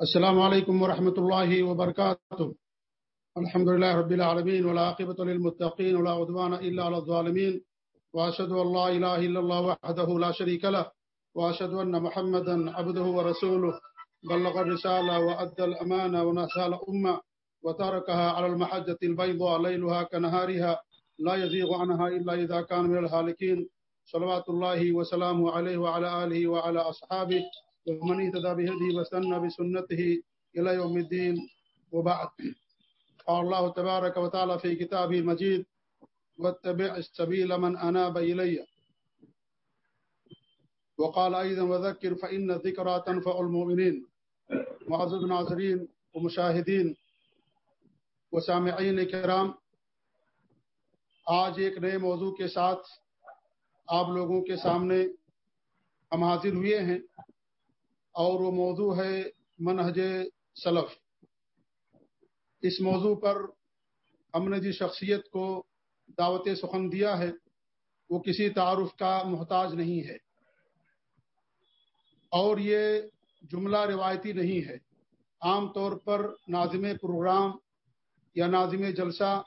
السلام علیکم ورحمۃ اللہ وبرکاتہ۔ الحمد لله رب العالمين والعاقبة للمتقين ولا عدوان إلا على الظالمين وأشهد أن لا إله إلا الله وحده لا شريك له وأشهد أن محمدا عبده ورسوله بلغ الرسالة وأدى الأمانة ونصح الأمة وتركها على المحجة البيضاء ليلها كنهارها لا يزيغ عنها إلا إذا كان من الهالكين صلوات الله وسلامه عليه وعلى آله وعلى أصحابه ومن اهتدى بهديه واستنى بسنته إلى يوم الدين وبعد. قال الله تبارك وتعالى في كتابه المجيد، واتبع السبيل من أناب إلي. وقال أيضا، وذكر فإن الذكرى تنفع المؤمنين. معزز ناظرين ومشاهدين وسامعین کرام آج ایک نئے موضوع کے ساتھ آپ لوگوں کے سامنے ہم حاضر ہوئے ہیں۔ اور وہ موضوع ہے منہج سلف۔ اس موضوع پر ہم نے جس شخصیت کو دعوت سخن دیا ہے، وہ کسی تعارف کا محتاج نہیں ہے۔ اور یہ جملہ روایتی نہیں ہے۔ عام طور پر ناظم پروگرام یا ناظم جلسہ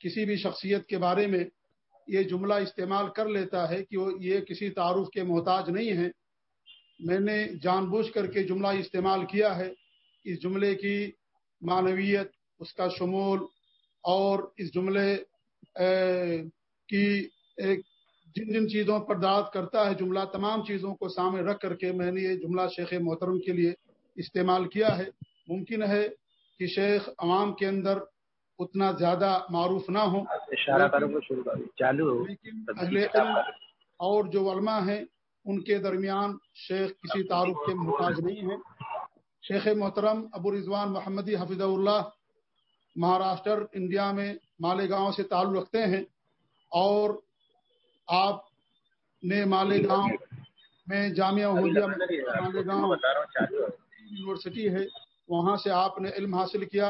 کسی بھی شخصیت کے بارے میں یہ جملہ استعمال کر لیتا ہے کہ وہ یہ کسی تعارف کے محتاج نہیں ہے میں نے جان بوجھ کر کے جملہ استعمال کیا ہے۔ اس جملے کی معنویت اس کا شمول اور اس جملے کی ایک جن جن چیزوں پر داد کرتا ہے جملہ تمام چیزوں کو سامنے رکھ کر کے میں نے یہ جملہ شیخ محترم کے لیے استعمال کیا ہے۔ ممکن ہے کہ شیخ عوام کے اندر اتنا زیادہ معروف نہ ہو۔ اہل علم اور جو علماء ہیں ان کے درمیان شیخ کسی تعارف کے محتاج نہیں ہیں۔ شیخ محترم ابو رضوان محمدی حفظ اللہ مہاراشٹر، انڈیا میں مالیگاؤں سے تعلق رکھتے ہیں اور آپ نے مالیگاؤں میں جامعہ مالیگاؤں یونیورسٹی ہے، وہاں سے آپ نے علم حاصل کیا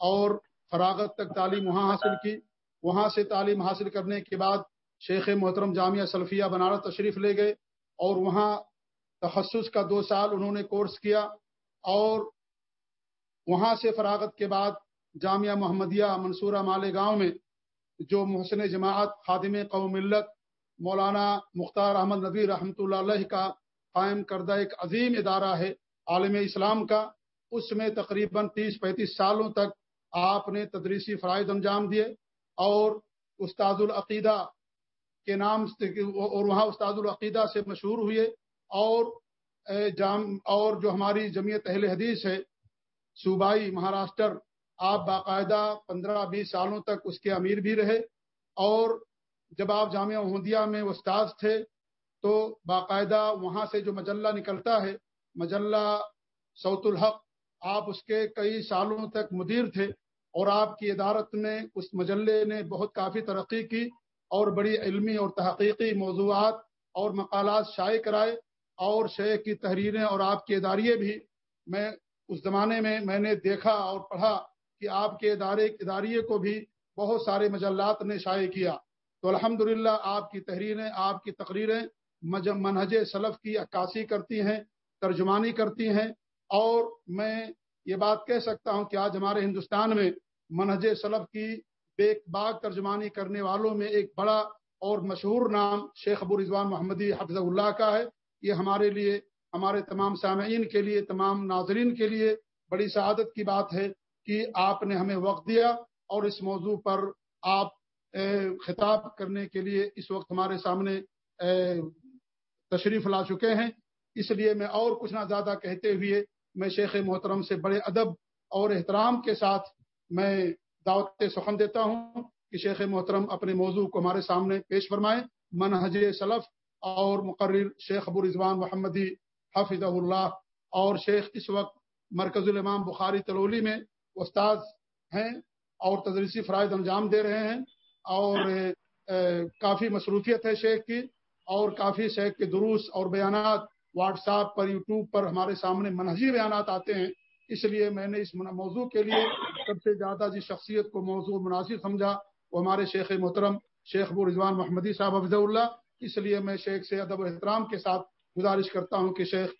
اور فراغت تک تعلیم وہاں حاصل کی۔ وہاں سے تعلیم حاصل کرنے کے بعد شیخ محترم جامعہ سلفیہ بنارس تشریف لے گئے۔ اور وہاں تخصص کا دو سال انہوں نے کورس کیا اور وہاں سے فراغت کے بعد جامعہ محمدیہ منصورہ مالیگاؤں میں جو محسن جماعت خادم قوم ملت مولانا مختار احمد نبی رحمۃ اللہ علیہ کا قائم کردہ ایک عظیم ادارہ ہے عالم اسلام کا، اس میں تقریباً تیس پینتیس سالوں تک آپ نے تدریسی فرائض انجام دیے اور استاد العقیدہ کے نام اور وہاں استاد العقیدہ سے مشہور ہوئے اور جام، اور جو ہماری جمعیت اہل حدیث ہے، صوبائی مہاراشٹر، آپ باقاعدہ پندرہ بیس سالوں تک اس کے امیر بھی رہے اور جب آپ جامعہ محمدیہ میں استاد تھے تو باقاعدہ وہاں سے جو مجلہ نکلتا ہے، مجلہ سعود الحق، آپ اس کے کئی سالوں تک مدیر تھے اور آپ کی عدارت میں اس مجلے نے بہت کافی ترقی کی اور بڑی علمی اور تحقیقی موضوعات اور مقالات شائع کرائے اور شیخ کی تحریریں اور آپ کے اداریے بھی میں اس زمانے میں میں نے دیکھا اور پڑھا کہ آپ کے ادارے اداریے کو بھی بہت سارے مجلات نے شائع کیا۔ تو الحمد آپ کی تحریریں، آپ کی تقریریں منہج سلف کی عکاسی کرتی ہیں، ترجمانی کرتی ہیں اور میں یہ بات کہہ سکتا ہوں کہ آج ہمارے ہندوستان میں منہج سلف کی بے باغ ترجمانی کرنے والوں میں ایک بڑا اور مشہور نام شیخ ابو رضوان محمدی حفظ اللہ کا ہے۔ یہ ہمارے لیے، ہمارے تمام سامعین کے لیے، تمام ناظرین کے لیے بڑی سعادت کی بات ہے کہ آپ نے ہمیں وقت دیا اور اس موضوع پر آپ خطاب کرنے کے لیے اس وقت ہمارے سامنے تشریف لا چکے ہیں۔ اس لیے میں اور کچھ نہ زیادہ کہتے ہوئے میں شیخ محترم سے بڑے ادب اور احترام کے ساتھ میں دعوت سخن دیتا ہوں کہ شیخ محترم اپنے موضوع کو ہمارے سامنے پیش فرمائیں۔ منہج سلف اور مقرر شیخ ابو رضوان محمدی حفظ اللہ اور شیخ اس وقت مرکز الامام بخاری تلولی میں استاد ہیں اور تدریسی فرائض انجام دے رہے ہیں اور کافی مصروفیت ہے شیخ کی اور کافی شیخ کے دروس اور بیانات واٹس ایپ پر، یوٹیوب پر ہمارے سامنے منہجی بیانات آتے ہیں۔ اس لیے میں نے اس موضوع کے لیے سب سے زیادہ جس شخصیت کو موضوع مناسب سمجھا وہ ہمارے شیخ محترم شیخ ابو رضوان محمدی صاحب حفظ اللہ۔ اس لیے میں شیخ سے ادب و احترام کے ساتھ گزارش کرتا ہوں کہ شیخ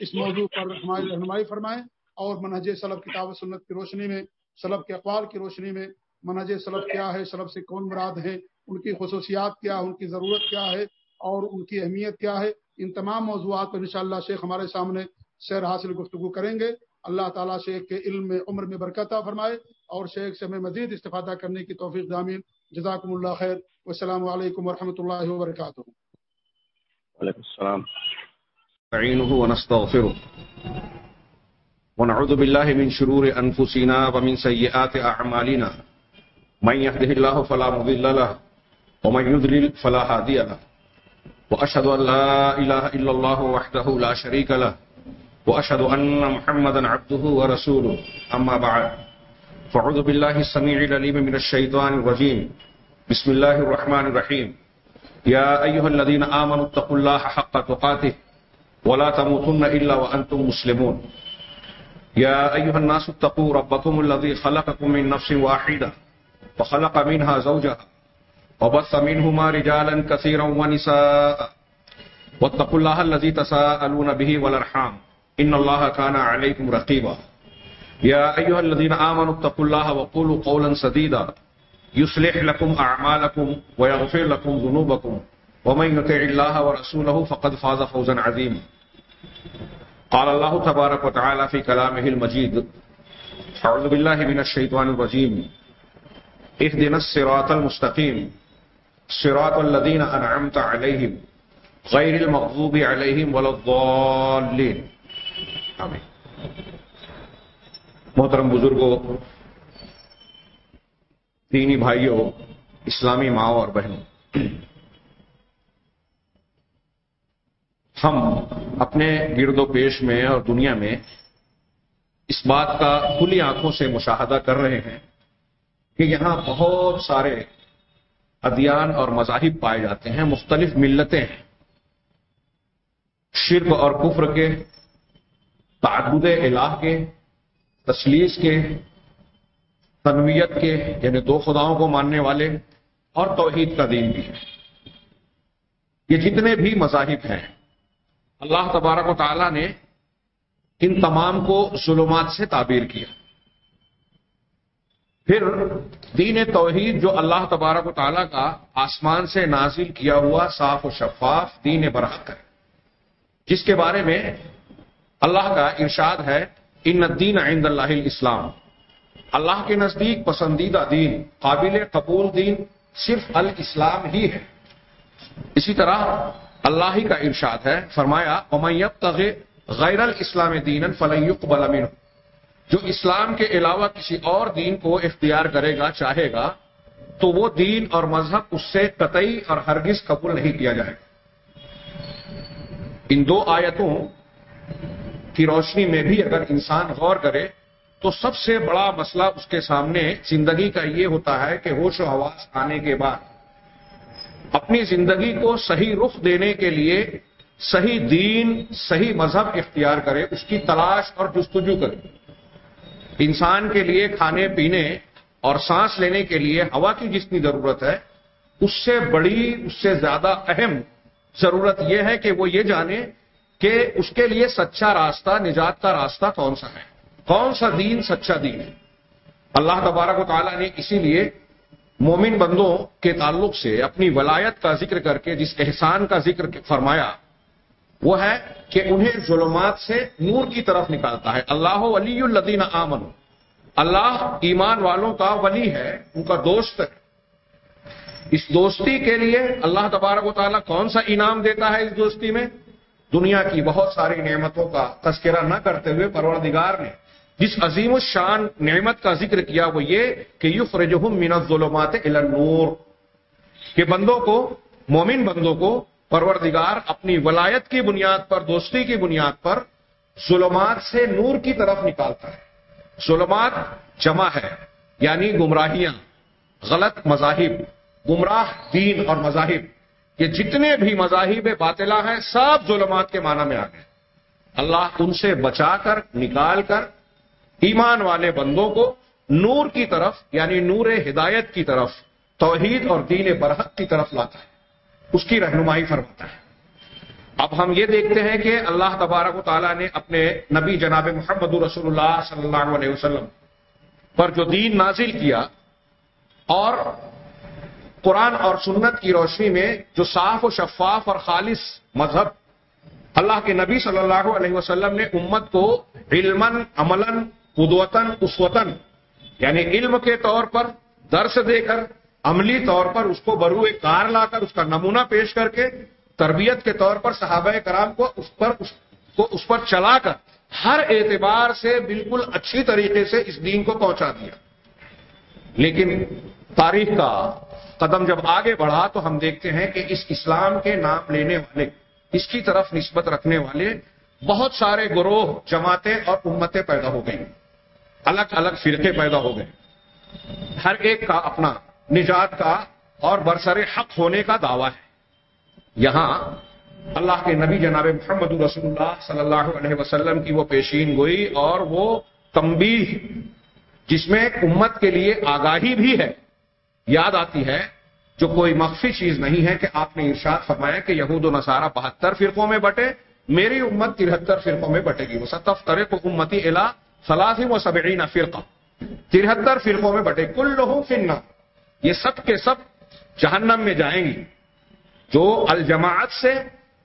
اس موضوع پر ہماری رہنمائی فرمائیں اور منہج سلب کتاب و سنت کی روشنی میں سلب کے اقوال کی روشنی میں، منہج سلب کیا ہے سلب سے کون مراد ہیں، ان کی خصوصیات کیا ہے ان کی ضرورت کیا ہے اور ان کی اہمیت کیا ہے، ان تمام موضوعات پر انشاءاللہ شیخ ہمارے سامنے سیر حاصل گفتگو کریں گے۔ اللہ تعالیٰ شیخ کے علم میں عمر میں برکتہ فرمائے اور شیخ سے ہمیں مزید استفادہ کرنے کی توفیق دامین جزاکم اللہ خیر۔ والسلام علیکم ورحمۃ اللہ وبرکاتہ۔ وعلیکم السلام۔ نعينه ونستغفره ونعوذ بالله من شرور أنفسنا ومن سيئات أعمالنا من يهده الله فلا مضل له ومن يضلل فلا هادي له۔ وأشهد أن لا إله إلا الله وحده لا شريك له۔ وأشهد أن محمدا عبده ورسوله. أما بعد فعوذ بالله السميع العليم من الشيطان الرجيم. بسم الله الرحمن الرحيم. يا أيها الذين آمنوا اتقوا الله حق تقاته ولا تموتن إلا وأنتم مسلمون. يا أيها الناس اتقوا ربكم الذي خلقكم من نفس واحدة وخلق منها زوجها وبث منهما رجالا كثيرا ونساء. واتقوا الله الذي تساءلون به والأرحام. إن الله كان عليكم رقيبا. يا أيها الذين آمنوا اتقوا الله وقولوا قولا سديدا. يصلح لكم أعمالكم ويغفر لكم ذنوبكم. ومن يطع الله ورسوله فقد فاز فوزا عظيما. قال الله تبارك وتعالى في كلامه المجيد. أعوذ بالله من الشيطان الرجيم. اهدنا الصراط المستقيم. صراط الذين أنعمت عليهم. غير المغضوب عليهم ولا الضالين. محترم بزرگوں دینی بھائیوں اسلامی ماؤں اور بہنوں، ہم اپنے گرد و پیش میں اور دنیا میں اس بات کا کھلی آنکھوں سے مشاہدہ کر رہے ہیں کہ یہاں بہت سارے ادیان اور مذاہب پائے جاتے ہیں، مختلف ملتیں ہیں، شرک اور کفر کے تعدد الہ کے تسلیس کے، تنویت کے یعنی دو خداؤں کو ماننے والے اور توحید کا دین بھی ہے۔ یہ جتنے بھی مذاہب ہیں، اللہ تبارک و تعالی نے ان تمام کو ظلمات سے تعبیر کیا۔ پھر دین توحید جو اللہ تبارک و تعالیٰ کا آسمان سے نازل کیا ہوا صاف و شفاف دین برحق ہے، جس کے بارے میں اللہ کا ارشاد ہے، ان الدین عند اللہ اسلام اللہ کے نزدیک پسندیدہ دین، قابل قبول دین صرف الاسلام ہی ہے۔ اسی طرح اللہ ہی کا ارشاد ہے، فرمایا امیب غیر الاسلام دین فلیق بلامین جو اسلام کے علاوہ کسی اور دین کو اختیار کرے گا، چاہے گا، تو وہ دین اور مذہب اس سے قطعی اور ہرگز قبول نہیں کیا جائے۔ گا ان دو آیتوں کی روشنی میں بھی اگر انسان غور کرے تو سب سے بڑا مسئلہ اس کے سامنے زندگی کا یہ ہوتا ہے کہ ہوش و حواس آنے کے بعد۔ اپنی زندگی کو صحیح رخ دینے کے لیے صحیح دین، صحیح مذہب اختیار کرے، اس کی تلاش اور جستجو کرے۔ انسان کے لیے کھانے، پینے اور سانس لینے کے لیے ہوا کی جتنی ضرورت ہے، اس سے بڑی، اس سے زیادہ اہم ضرورت یہ ہے کہ وہ یہ جانے کہ اس کے لیے سچا راستہ، نجات کا راستہ کون سا ہے؟ کون سا دین سچا دین ہے؟ اللہ تبارک و تعالیٰ نے اسی لیے مومن بندوں کے تعلق سے اپنی ولایت کا ذکر کر کے، جس احسان کا ذکر فرمایا، وہ ہے کہ انہیں ظلمات سے نور کی طرف نکالتا ہے۔ اللہ ولی الدین آمن اللہ ایمان والوں کا ولی ہے، ان کا دوست ہے۔ اس دوستی کے لیے اللہ تبارک و تعالیٰ کون سا انعام دیتا ہے اس دوستی میں؟ دنیا کی بہت ساری نعمتوں کا تذکرہ نہ کرتے ہوئے پروردگار نے جس عظیم الشان نعمت کا ذکر کیا وہ یہ کہ یو من الظلمات الى النور، کہ بندوں کو، مومن بندوں کو پروردگار اپنی ولایت کی بنیاد پر، دوستی کی بنیاد پر ظلمات سے نور کی طرف نکالتا ہے۔ ظلمات جمع ہے یعنی گمراہیاں، غلط مذاہب، گمراہ دین اور مذاہب۔ یہ جتنے بھی مذاہب باطلا ہیں سب ظلمات کے معنی میں آ گئے۔ اللہ ان سے بچا کر، نکال کر ایمان والے بندوں کو نور کی طرف یعنی نور ہدایت کی طرف، توحید اور دین برحق کی طرف لاتا ہے۔ اس کی رہنمائی فرماتا ہے۔ اب ہم یہ دیکھتے ہیں کہ اللہ تبارک و تعالیٰ نے اپنے نبی جناب محمد رسول اللہ صلی اللہ علیہ وسلم پر جو دین نازل کیا اور قرآن اور سنت کی روشنی میں جو صاف و شفاف اور خالص مذہب اللہ کے نبی صلی اللہ علیہ وسلم نے امت کو علم عمل قدوتن اسوتن یعنی علم کے طور پر، درس دے کر، عملی طور پر اس کو بروئے کار لا کر، اس کا نمونہ پیش کر کے تربیت کے طور پر صحابہ کرام کو اس پر، اس کو اس پر چلا کر ہر اعتبار سے بالکل اچھی طریقے سے اس دین کو پہنچا دیا۔ لیکن تاریخ کا قدم جب آگے بڑھا تو ہم دیکھتے ہیں کہ اس اسلام کے نام لینے والے، اس کی طرف نسبت رکھنے والے بہت سارے گروہ، جماعتیں اور امتیں پیدا ہو گئیں۔ الگ الگ فرقے پیدا ہو گئے۔ ہر ایک کا اپنا نجات کا اور برسر حق ہونے کا دعویٰ ہے۔ یہاں اللہ کے نبی جناب محمد رسول اللہ صلی اللہ علیہ وسلم کی وہ پیشین گوئی اور وہ تمبی جس میں امت کے لیے آگاہی بھی ہے۔ یاد آتی ہے جو کوئی مخفی چیز نہیں ہے کہ آپ نے ارشاد فرمایا کہ یہود و نصارہ بہتر فرقوں میں بٹے، میری امت ترہتر فرقوں میں بٹے گی۔ وہ ستف کرے تو امتی الا فلاحم و سبعین فرقہ۔ ترہتر فرقوں میں بٹے۔ کل لہو یہ سب کے سب جہنم میں جائیں گی۔ جو الجماعت سے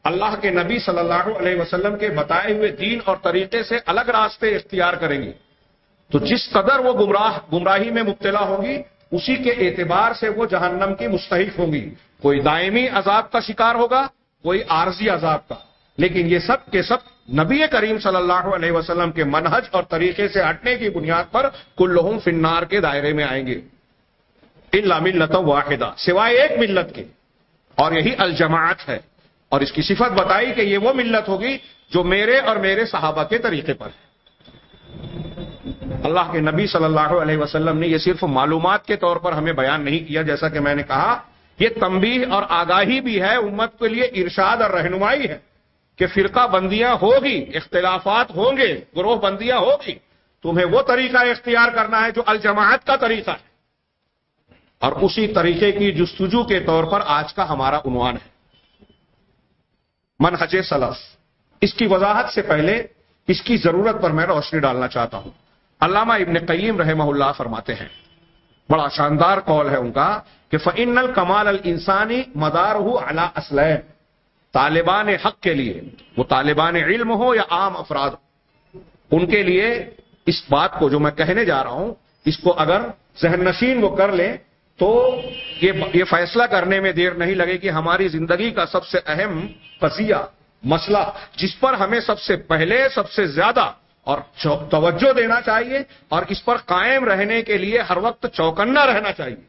اللہ کے نبی صلی اللہ علیہ وسلم کے بتائے ہوئے دین اور طریقے سے الگ راستے اختیار کریں گی۔ تو جس قدر وہ گمراہ، گمراہی میں مبتلا ہوگی اسی کے اعتبار سے وہ جہنم کی مستحق ہوں گی۔ کوئی دائمی عذاب کا شکار ہوگا، کوئی عارضی عذاب کا۔ لیکن یہ سب کے سب نبی کریم صلی اللہ علیہ وسلم کے منہج اور طریقے سے ہٹنے کی بنیاد پر کلہم فنار کے دائرے میں آئیں گے۔ اللہ ملت واحدہ، سوائے ایک ملت کے۔ اور یہی الجماعت ہے۔ اور اس کی صفت بتائی کہ یہ وہ ملت ہوگی جو میرے اور میرے صحابہ کے طریقے پر ہے۔ اللہ کے نبی صلی اللہ علیہ وسلم نے یہ صرف معلومات کے طور پر ہمیں بیان نہیں کیا، جیسا کہ میں نے کہا، یہ تنبیہ اور آگاہی بھی ہے، امت کے لیے ارشاد اور رہنمائی ہے کہ فرقہ بندیاں ہوگی، اختلافات ہوں گے، گروہ بندیاں ہوگی۔ تمہیں وہ طریقہ اختیار کرنا ہے جو الجماعت کا طریقہ ہے۔ اور اسی طریقے کی جستجو کے طور پر آج کا ہمارا عنوان ہے۔ منہج سلف۔ اس کی وضاحت سے پہلے اس کی ضرورت پر میں روشنی ڈالنا چاہتا ہوں۔ علامہ ابن قیم رحمہ اللہ فرماتے ہیں۔ بڑا شاندار قول ہے ان کا کہ فن الکمال السانی مدار ہو اللہ طالبان حق کے لیے، وہ طالبان علم ہو یا عام افراد ان کے لیے اس بات کو جو میں کہنے جا رہا ہوں، اس کو اگر ذہن نشین وہ کر لیں تو یہ فیصلہ کرنے میں دیر نہیں لگے کہ ہماری زندگی کا سب سے اہم قضیہ، مسئلہ، جس پر ہمیں سب سے پہلے، سب سے زیادہ اور توجہ دینا چاہیے اور اس پر قائم رہنے کے لیے ہر وقت چوکنا رہنا چاہیے۔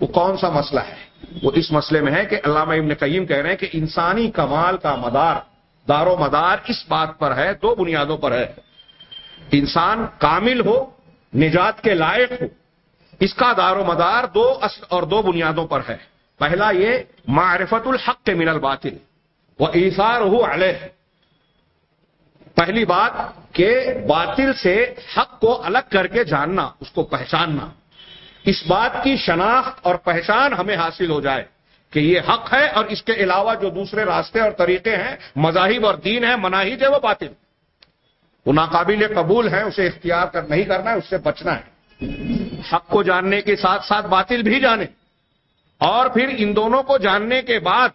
وہ کون سا مسئلہ ہے؟ وہ اس مسئلے میں ہے کہ علامہ ابن قیم کہہ رہے ہیں کہ انسانی کمال کا مدار، دار و مدار اس بات پر ہے، دو بنیادوں پر ہے۔ انسان کامل ہو، نجات کے لائق ہو، اس کا دار و مدار دو اصل اور دو بنیادوں پر ہے۔ پہلا یہ معرفت الحق کے من الباطل وہ ایسار ہو علیہ پہلی بات کہ باطل سے حق کو الگ کر کے جاننا، اس کو پہچاننا۔ اس بات کی شناخت اور پہچان ہمیں حاصل ہو جائے کہ یہ حق ہے اور اس کے علاوہ جو دوسرے راستے اور طریقے ہیں، مذاہب اور دین ہے مناہج ہے وہ باطل۔ وہ ناقابل قبول ہے اسے اختیار کر نہیں کرنا ہے، اس سے بچنا ہے۔ حق کو جاننے کے ساتھ ساتھ باطل بھی جانے۔ اور پھر ان دونوں کو جاننے کے بعد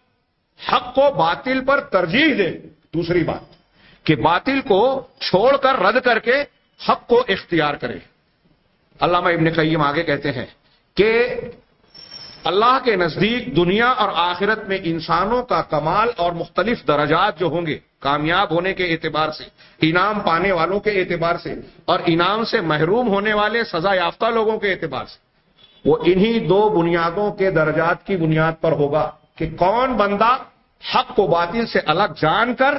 حق کو باطل پر ترجیح دے۔ دوسری بات۔ کہ باطل کو چھوڑ کر رد کر کے حق کو اختیار کرے۔ علامہ ابن قیم آگے کہتے ہیں کہ اللہ کے نزدیک دنیا اور آخرت میں انسانوں کا کمال اور مختلف درجات جو ہوں گے، کامیاب ہونے کے اعتبار سے، انعام پانے والوں کے اعتبار سے اور انعام سے محروم ہونے والے سزا یافتہ لوگوں کے اعتبار سے۔ وہ انہی دو بنیادوں کے درجات کی بنیاد پر ہوگا کہ کون بندہ حق کو باطل سے الگ جان کر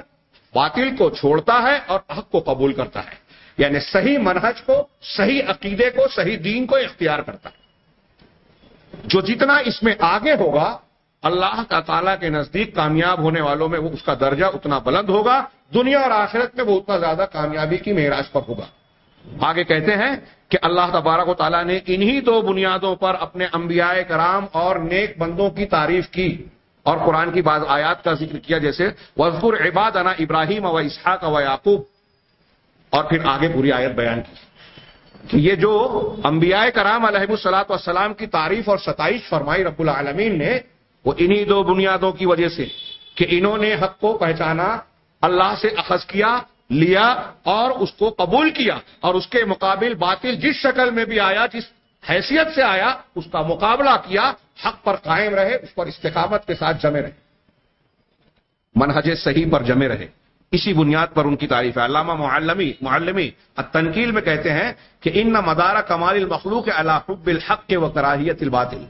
باطل کو چھوڑتا ہے اور حق کو قبول کرتا ہے۔ یعنی صحیح منہج کو، صحیح عقیدے کو، صحیح دین کو اختیار کرتا ہے۔ جو جتنا اس میں آگے ہوگا، اللہ کا تعالیٰ کے نزدیک کامیاب ہونے والوں میں وہ اس کا درجہ اتنا بلند ہوگا، دنیا اور آخرت میں وہ اتنا زیادہ کامیابی کی معراج پر ہوگا۔ آگے کہتے ہیں کہ اللہ تبارک و تعالیٰ نے انہی دو بنیادوں پر اپنے انبیاء کرام اور نیک بندوں کی تعریف کی۔ اور قرآن کی بعض آیات کا ذکر کیا جیسے وزقر عباد انا ابراہیم و اسحاق و یعقوب اور پھر آگے پوری آیت بیان کی۔ کہ یہ جو انبیاء کرام علیہ السلاط والسلام کی تعریف اور ستائش فرمائی رب العالمین نے، وہ انہی دو بنیادوں کی وجہ سے کہ انہوں نے حق کو پہچانا، اللہ سے اخذ کیا، لیا اور اس کو قبول کیا اور اس کے مقابل باطل جس شکل میں بھی آیا، جس حیثیت سے آیا، اس کا مقابلہ کیا، حق پر قائم رہے، اس پر استقامت کے ساتھ جمے رہے۔ منہج صحیح پر جمے رہے۔ اسی بنیاد پر ان کی تعریف ہے۔ علامہ معلمی معلمی تنقیل میں کہتے ہیں کہ ان نہ مدارہ کمال المخلوق اللہ حب الحق کے و کراہیت الباطل۔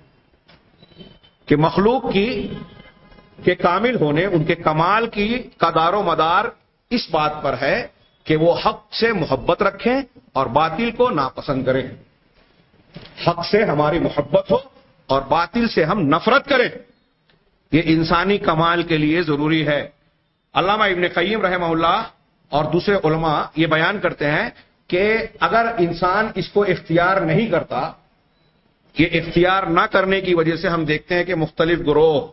کہ مخلوق کی، کے کامل ہونے، ان کے کمال کی قدار و مدار اس بات پر ہے کہ وہ حق سے محبت رکھیں اور باطل کو ناپسند کریں۔ حق سے ہماری محبت ہو اور باطل سے ہم نفرت کریں۔ یہ انسانی کمال کے لیے ضروری ہے۔ علامہ ابن قیم رحمہ اللہ اور دوسرے علماء یہ بیان کرتے ہیں کہ اگر انسان اس کو اختیار نہیں کرتا، یہ اختیار نہ کرنے کی وجہ سے ہم دیکھتے ہیں کہ مختلف گروہ،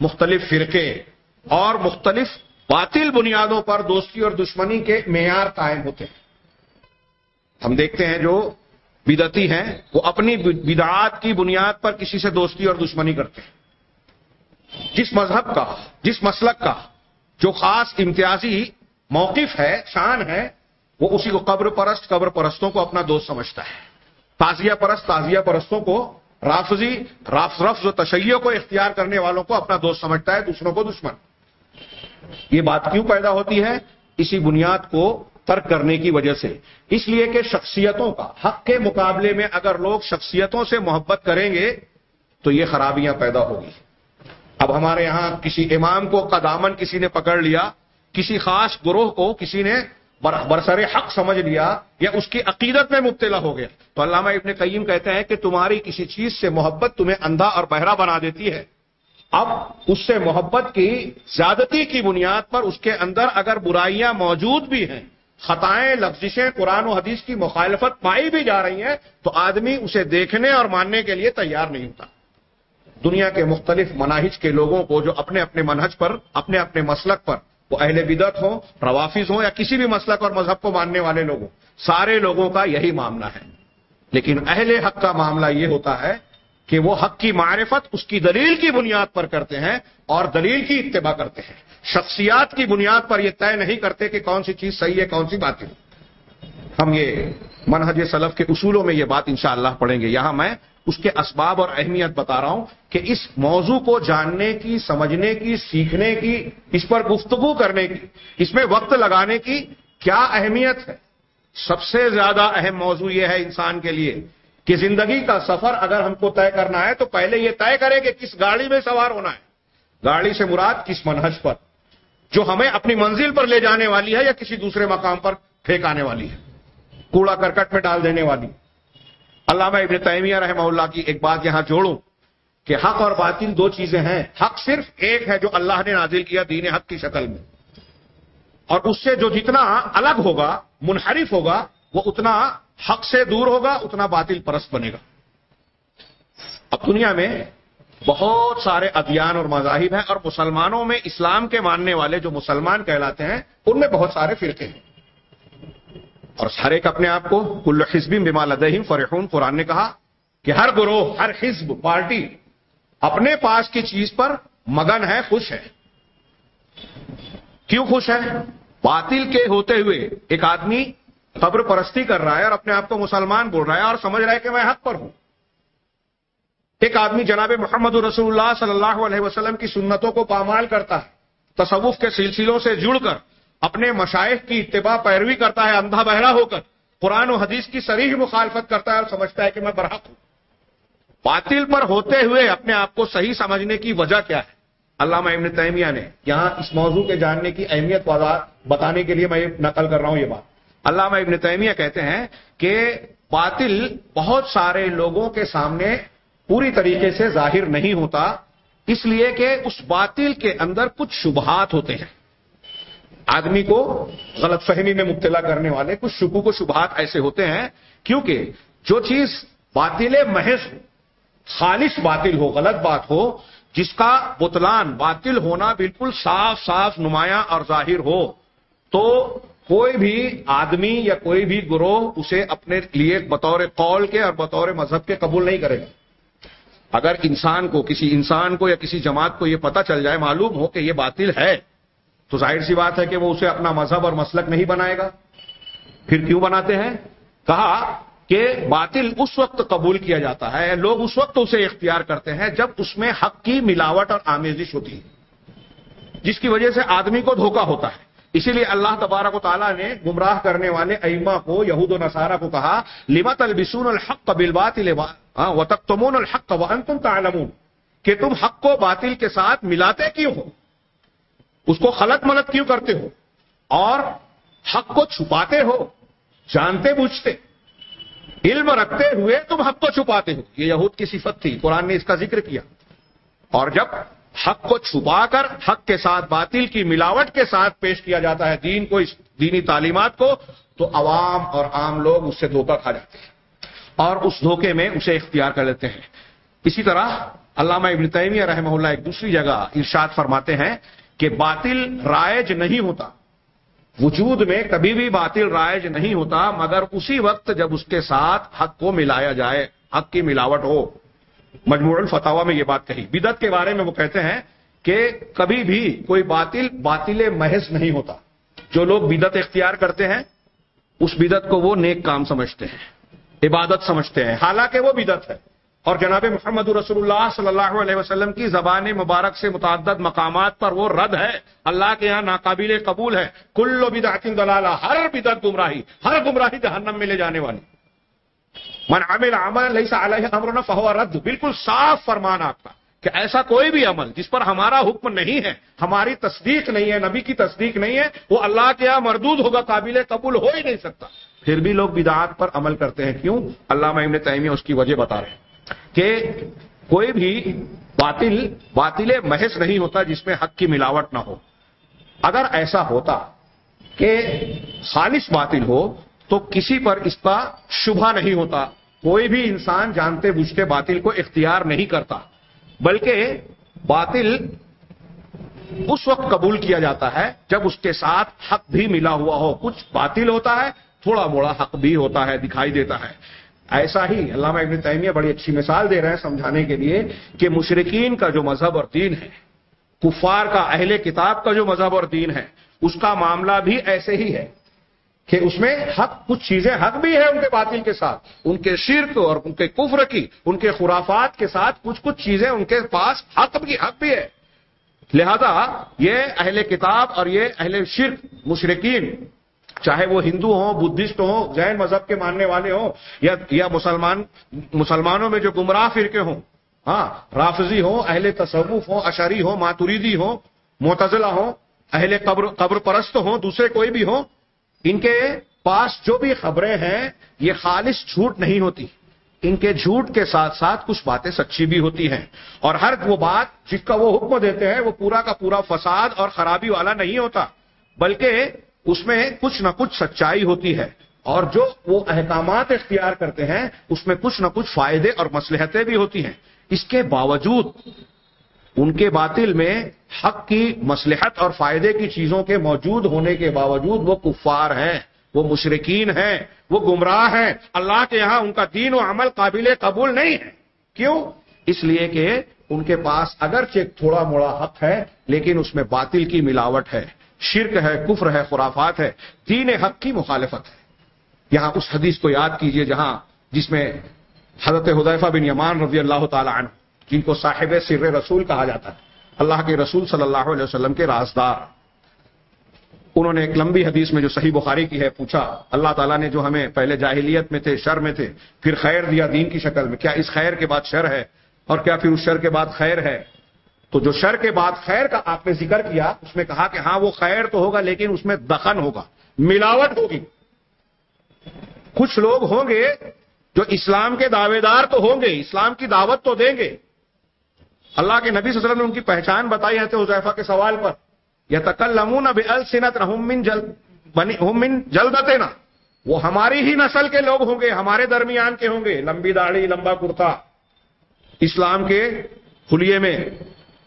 مختلف فرقے اور مختلف باطل بنیادوں پر دوستی اور دشمنی کے معیار قائم ہوتے ہیں۔ ہم دیکھتے ہیں جو بدتی ہیں، وہ اپنی بدعات کی بنیاد پر کسی سے دوستی اور دشمنی کرتے ہیں۔ جس مذہب کا، جس مسلک کا جو خاص امتیازی موقف ہے، شان ہے، وہ اسی کو قبر پرست، قبر پرستوں کو اپنا دوست سمجھتا ہے۔ تازیہ پرست، تازیہ پرستوں کو رافضی راف رفظ و تشیع کو اختیار کرنے والوں کو اپنا دوست سمجھتا ہے، دوسروں کو دشمن۔ یہ بات کیوں پیدا ہوتی ہے؟ اسی بنیاد کو ترک کرنے کی وجہ سے۔ اس لیے کہ شخصیتوں کا، حق کے مقابلے میں اگر لوگ شخصیتوں سے محبت کریں گے، تو یہ خرابیاں پیدا ہوگی۔ اب ہمارے یہاں کسی امام کو قدامن کسی نے پکڑ لیا، کسی خاص گروہ کو کسی نے برسر حق سمجھ لیا یا اس کی عقیدت میں مبتلا ہو گیا۔ تو علامہ ابن قیم کہتے ہیں کہ تمہاری کسی چیز سے محبت تمہیں اندھا اور بہرا بنا دیتی ہے۔ اب اس سے محبت کی زیادتی کی بنیاد پر اس کے اندر اگر برائیاں موجود بھی ہیں خطائیں لفزشیں قرآن و حدیث کی مخالفت پائی بھی جا رہی ہیں تو آدمی اسے دیکھنے اور ماننے کے لیے تیار نہیں ہوتا۔ دنیا کے مختلف مناہج کے لوگوں کو جو اپنے اپنے منہج پر، اپنے اپنے مسلک پر، وہ اہل بدت ہوں، روافظ ہوں یا کسی بھی مسلک اور مذہب کو ماننے والے لوگ ہوں سارے لوگوں کا یہی معاملہ ہے۔ لیکن اہل حق کا معاملہ یہ ہوتا ہے کہ وہ حق کی معرفت، اس کی دلیل کی بنیاد پر کرتے ہیں اور دلیل کی اتباع کرتے ہیں۔ شخصیات کی بنیاد پر یہ طے نہیں کرتے کہ کون سی چیز صحیح ہے، کون سی بات ہے ہم یہ منہج سلف کے اصولوں میں یہ بات انشاءاللہ پڑھیں گے۔ یہاں میں اس کے اسباب اور اہمیت بتا رہا ہوں کہ اس موضوع کو جاننے کی، سمجھنے کی، سیکھنے کی، اس پر گفتگو کرنے کی، اس میں وقت لگانے کی کیا اہمیت ہے۔ سب سے زیادہ اہم موضوع یہ ہے انسان کے لیے کہ زندگی کا سفر اگر ہم کو طے کرنا ہے تو پہلے یہ طے کرے کہ کس گاڑی میں سوار ہونا ہے۔ گاڑی سے مراد کس منہج پر۔ جو ہمیں اپنی منزل پر لے جانے والی ہے یا کسی دوسرے مقام پر پھینکانے والی ہے، کوڑا کرکٹ میں ڈال دینے والی۔ علامہ ابن تیمیہ رحمہ اللہ کی ایک بات یہاں جوڑوں کہ حق اور باطل دو چیزیں ہیں۔ حق صرف ایک ہے جو اللہ نے نازل کیا دین حق کی شکل میں۔ اور اس سے جو جتنا الگ ہوگا، منحرف ہوگا، وہ اتنا حق سے دور ہوگا، اتنا باطل پرست بنے گا۔ اب دنیا میں بہت سارے ادیان اور مذاہب ہیں اور مسلمانوں میں اسلام کے ماننے والے جو مسلمان کہلاتے ہیں، ان میں بہت سارے فرقے ہیں۔ اور ہر ایک اپنے آپ کو کل حزب بما لدہم فرحون، قرآن نے کہا کہ ہر گروہ، ہر حزب، پارٹی اپنے پاس کی چیز پر مگن ہے، خوش ہے۔ کیوں خوش ہے؟ باطل کے ہوتے ہوئے ایک آدمی قبر پرستی کر رہا ہے اور اپنے آپ کو مسلمان بول رہا ہے اور سمجھ رہا ہے کہ میں حق پر ہوں۔ ایک آدمی جناب محمد رسول اللہ صلی اللہ علیہ وسلم کی سنتوں کو پامال کرتا ہے، تصوف کے سلسلوں سے جڑ کر، اپنے مشائق کی اتباع پیروی کرتا ہے، اندھا بہرا ہو کر، قرآن و حدیث کی سریح مخالفت کرتا ہے اور سمجھتا ہے کہ میں برحق ہوں۔ باطل پر ہوتے ہوئے اپنے آپ کو صحیح سمجھنے کی وجہ کیا ہے؟ علامہ ابن تیمیہ نے یہاں اس موضوع کے جاننے کی اہمیت بتانے کے لیے میں نقل کر رہا ہوں یہ بات۔ علامہ ابن تیمیہ کہتے ہیں کہ باطل بہت سارے لوگوں کے سامنے پوری طریقے سے ظاہر نہیں ہوتا، اس لیے کہ اس باطل کے اندر کچھ شبہات ہوتے ہیں۔ آدمی کو غلط فہمی میں مبتلا کرنے والے کچھ شکو کو شبہات ایسے ہوتے ہیں، کیونکہ جو چیز باطل محض ہو خالص باطل ہو، غلط بات ہو، جس کا بتلان باطل ہونا بالکل صاف صاف نمایاں اور ظاہر ہو، تو کوئی بھی آدمی یا کوئی بھی گروہ اسے اپنے لیے بطور قول کے اور بطور مذہب کے قبول نہیں کرے گا۔ اگر انسان کو، کسی انسان کو یا کسی جماعت کو یہ پتا چل جائے، معلوم ہو کہ یہ باطل ہے، تو ظاہر سی بات ہے کہ وہ اسے اپنا مذہب اور مسلک نہیں بنائے گا۔ پھر کیوں بناتے ہیں؟ کہا کہ باطل اس وقت قبول کیا جاتا ہے، لوگ اس وقت اسے اختیار کرتے ہیں جب اس میں حق کی ملاوٹ اور آمیزش ہوتی ہے، جس کی وجہ سے آدمی کو دھوکا ہوتا ہے۔ اسی لیے اللہ تبارک و تعالیٰ نے گمراہ کرنے والے ایما کو، یہود و نصارہ کو کہا لمت البسون الحق ہاں، بلبات و تک تمون الحق وحن تم تعلمون۔ کہ تم حق کو باطل کے ساتھ ملاتے کیوں ہو؟ اس کو خلط ملت کیوں کرتے ہو؟ اور حق کو چھپاتے ہو؟ جانتے بوجھتے۔ علم رکھتے ہوئے تم حق کو چھپاتے ہو۔ یہ یہود کی صفت تھی، قرآن نے اس کا ذکر کیا۔ اور جب حق کو چھپا کر حق کے ساتھ باطل کی ملاوٹ کے ساتھ پیش کیا جاتا ہے دین کو، اس دینی تعلیمات کو، تو عوام اور عام لوگ اس سے دھوکہ کھا جاتے ہیں۔ اور اس دھوکے میں اسے اختیار کر لیتے ہیں۔ اسی طرح علامہ ابن تیمیہ رحمہ اللہ ایک دوسری جگہ ارشاد فرماتے ہیں کہ باطل رائج نہیں ہوتا۔ وجود میں کبھی بھی باطل رائج نہیں ہوتا، مگر اسی وقت جب اس کے ساتھ حق کو ملایا جائے، حق کی ملاوٹ ہو۔ مجموع الفتوا میں یہ بات کہی۔ بدت کے بارے میں وہ کہتے ہیں کہ کبھی بھی کوئی باطل باطل محض نہیں ہوتا۔ جو لوگ بدت اختیار کرتے ہیں، اس بدت کو وہ نیک کام سمجھتے ہیں۔ عبادت سمجھتے ہیں۔ حالانکہ وہ بدت ہے۔ اور جناب محمد رسول اللہ صلی اللہ علیہ وسلم کی زبان مبارک سے متعدد مقامات پر وہ رد ہے۔ اللہ کے یہاں ناقابل قبول ہے۔ کل و بدعت دلالہ، ہر بدت گمراہی، ہر گمراہی جہنم میں لے جانے والی۔ من عمل عمل علیہ امرنا فہو رد۔ بالکل صاف فرمان آپ کا کہ ایسا کوئی بھی عمل جس پر ہمارا حکم نہیں ہے، ہماری تصدیق نہیں ہے، نبی کی تصدیق نہیں ہے، وہ اللہ کے یہاں مردود ہوگا، قابل قبول ہو ہی نہیں سکتا۔ پھر بھی لوگ بدعات پر عمل کرتے ہیں۔ کیوں؟ اللہ ابن تیمیہ اس کی وجہ بتا رہے ہیں کہ کوئی بھی باطل باطل محض نہیں ہوتا جس میں حق کی ملاوٹ نہ ہو۔ اگر ایسا ہوتا کہ خالص باطل ہو تو کسی پر اس کا شبہ نہیں ہوتا۔ کوئی بھی انسان جانتے بوجھتے باطل کو اختیار نہیں کرتا، بلکہ باطل اس وقت قبول کیا جاتا ہے جب اس کے ساتھ حق بھی ملا ہوا ہو۔ کچھ باطل ہوتا ہے تھوڑا موڑا حق بھی ہوتا ہے، دکھائی دیتا ہے۔ ایسا ہی علامہ ابن تیمیہ بڑی اچھی مثال دے رہے ہیں سمجھانے کے لیے کہ مشرقین کا جو مذہب اور دین ہے، کفار کا اہل کتاب کا جو مذہب اور دین ہے، اس کا معاملہ بھی ایسے ہی ہے کہ اس میں حق، کچھ چیزیں حق بھی ہے ان کے باطل کے ساتھ۔ ان کے شرک اور ان کے کفر کی، ان کے خرافات کے ساتھ کچھ کچھ چیزیں ان کے پاس حق بھی حق بھی ہے۔ لہذا یہ اہل کتاب اور یہ اہل شرک مشرقین چاہے وہ ہندو ہوں، بدھسٹ ہوں جین مذہب کے ماننے والے ہوں، یا یا مسلمان مسلمانوں میں جو گمراہ فرقے ہوں ہاں رافضی ہوں، اہل تصوف ہوں اشری ہوں ماتوریدی ہوں، معتزلہ ہوں، اہل قبر قبر پرست ہوں، دوسرے کوئی بھی ہوں، ان کے پاس جو بھی خبریں ہیں، یہ خالص جھوٹ نہیں ہوتی۔ ان کے جھوٹ کے ساتھ ساتھ کچھ باتیں سچی بھی ہوتی ہیں۔ اور ہر وہ بات جس کا وہ حکم دیتے ہیں، وہ پورا کا پورا فساد اور خرابی والا نہیں ہوتا، بلکہ اس میں کچھ نہ کچھ سچائی ہوتی ہے اور جو وہ احکامات اختیار کرتے ہیں، اس میں کچھ نہ کچھ فائدے اور مسلحتیں بھی ہوتی ہیں۔ اس کے باوجود، ان کے باطل میں حق کی مسلحت اور فائدے کی چیزوں کے موجود ہونے کے باوجود وہ کفار ہیں، وہ مشرقین ہیں، وہ گمراہ ہیں۔ اللہ کے یہاں ان کا دین و عمل قابل قبول نہیں ہے۔ کیوں؟ اس لیے کہ ان کے پاس اگرچہ تھوڑا موڑا حق ہے، لیکن اس میں باطل کی ملاوٹ ہے۔ شرک ہے، کفر ہے، خرافات ہے، دین حق کی مخالفت ہے۔ یہاں اس حدیث کو یاد کیجیے جہاں جس میں حضرت حدیفہ بن یمان رضی اللہ تعالی عنہ، جن کو صاحب سر رسول کہا جاتا ہے، اللہ کے رسول صلی اللہ علیہ وسلم کے رازدار۔ انہوں نے ایک لمبی حدیث میں جو صحیح بخاری کی ہے پوچھا، اللہ تعالیٰ نے جو ہمیں پہلے جاہلیت میں تھے، شر میں تھے، پھر خیر دیا دین کی شکل میں، کیا اس خیر کے بعد شر ہے؟ اور کیا پھر اس شر کے بعد خیر ہے؟ تو جو شر کے بعد خیر کا آپ نے ذکر کیا، اس میں کہا کہ ہاں وہ خیر تو ہوگا، لیکن اس میں دخن ہوگا، ملاوٹ ہوگی۔ کچھ لوگ ہوں گے جو اسلام کے دعوے دار تو ہوں گے، اسلام کی دعوت تو دیں گے۔ اللہ کے نبی صلی اللہ علیہ وسلم نے ان کی پہچان بتائی ہے حضیفہ کے سوال پر۔ یا تکل لمون اب السنت جلد جلد نا وہ ہماری ہی نسل کے لوگ ہوں گے، ہمارے درمیان کے ہوں گے۔ لمبی داڑھی، لمبا کرتا۔ اسلام کے خلیے میں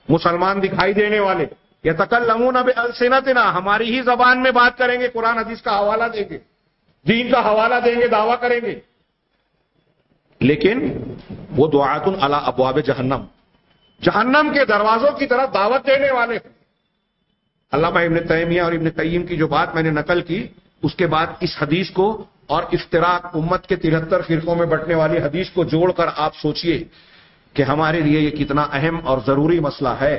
مسلمان دکھائی دینے والے۔ یہ تکل لمون اب السنت ہماری ہی زبان میں بات کریں گے، قرآن حدیث کا حوالہ دیں گے، دین کا حوالہ دیں گے، دعویٰ کریں گے۔ لیکن وہ دعات اللہ ابواب جہنم۔ جہنم کے دروازوں کی طرف دعوت دینے والے۔ ہیں علامہ ابن تیمیہ اور ابن قیم کی جو بات میں نے نقل کی، اس کے بعد اس حدیث کو اور افطراک امت کے ترہتر فرقوں میں بٹنے والی حدیث کو جوڑ کر آپ سوچئے۔ کہ ہمارے لیے یہ کتنا اہم اور ضروری مسئلہ ہے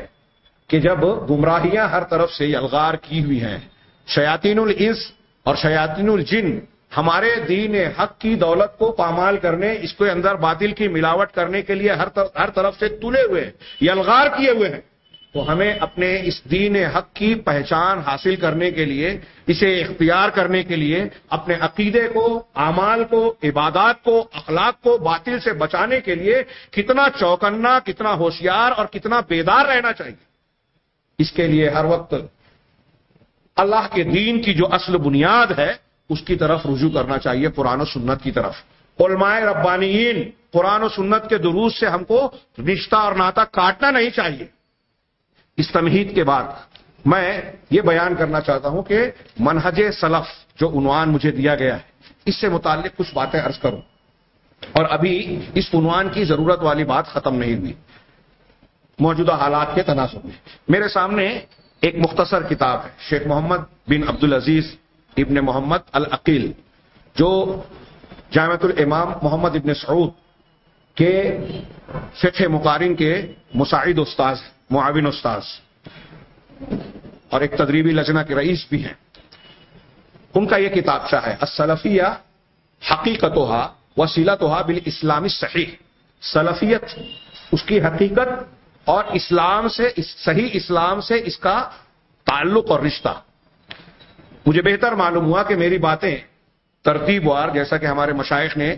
کہ جب گمراہیاں ہر طرف سے الغار کی ہوئی ہیں، شیاطین الانس اور شیاطین الجن ہمارے دین حق کی دولت کو پامال کرنے، اس کے اندر باطل کی ملاوٹ کرنے کے لیے ہر طرف سے تلے ہوئے ہیں یلغار کیے ہوئے ہیں۔ تو ہمیں اپنے اس دین حق کی پہچان حاصل کرنے کے لیے، اسے اختیار کرنے کے لیے اپنے عقیدے کو، اعمال کو، عبادات کو، اخلاق کو باطل سے بچانے کے لیے کتنا چوکنا، کتنا ہوشیار اور کتنا بیدار رہنا چاہیے۔ اس کے لیے ہر وقت اللہ کے دین کی جو اصل بنیاد ہے، اس کی طرف رجوع کرنا چاہیے قرآن و سنت کی طرف۔ علماء ربانیین، قرآن و سنت کے دروس سے ہم کو رشتہ اور ناتا کاٹنا نہیں چاہیے۔ اس تمہید کے بعد میں یہ بیان کرنا چاہتا ہوں کہ منہج سلف جو عنوان مجھے دیا گیا ہے، اس سے متعلق کچھ باتیں عرض کروں۔ اور ابھی اس عنوان کی ضرورت والی بات ختم نہیں ہوئی۔ موجودہ حالات کے تناسب میں۔ میرے سامنے ایک مختصر کتاب ہے، شیخ محمد بن عبد العزیز ابن محمد العقیل، جو جامعت الامام محمد ابن سعود کے فقہ مقارن کے مساعد استاذ ہیں معاون استاذ اور ایک تدریبی لجنا کے رئیس بھی ہیں۔ ان کا یہ کتابچہ ہے اسلفیہ حقیقت وسیلت بال اسلامی صحیح سلفیت، اس کی حقیقت اور اسلام سے صحیح اسلام سے اس کا تعلق اور رشتہ۔ مجھے بہتر معلوم ہوا کہ میری باتیں ترتیب وار، جیسا کہ ہمارے مشائق نے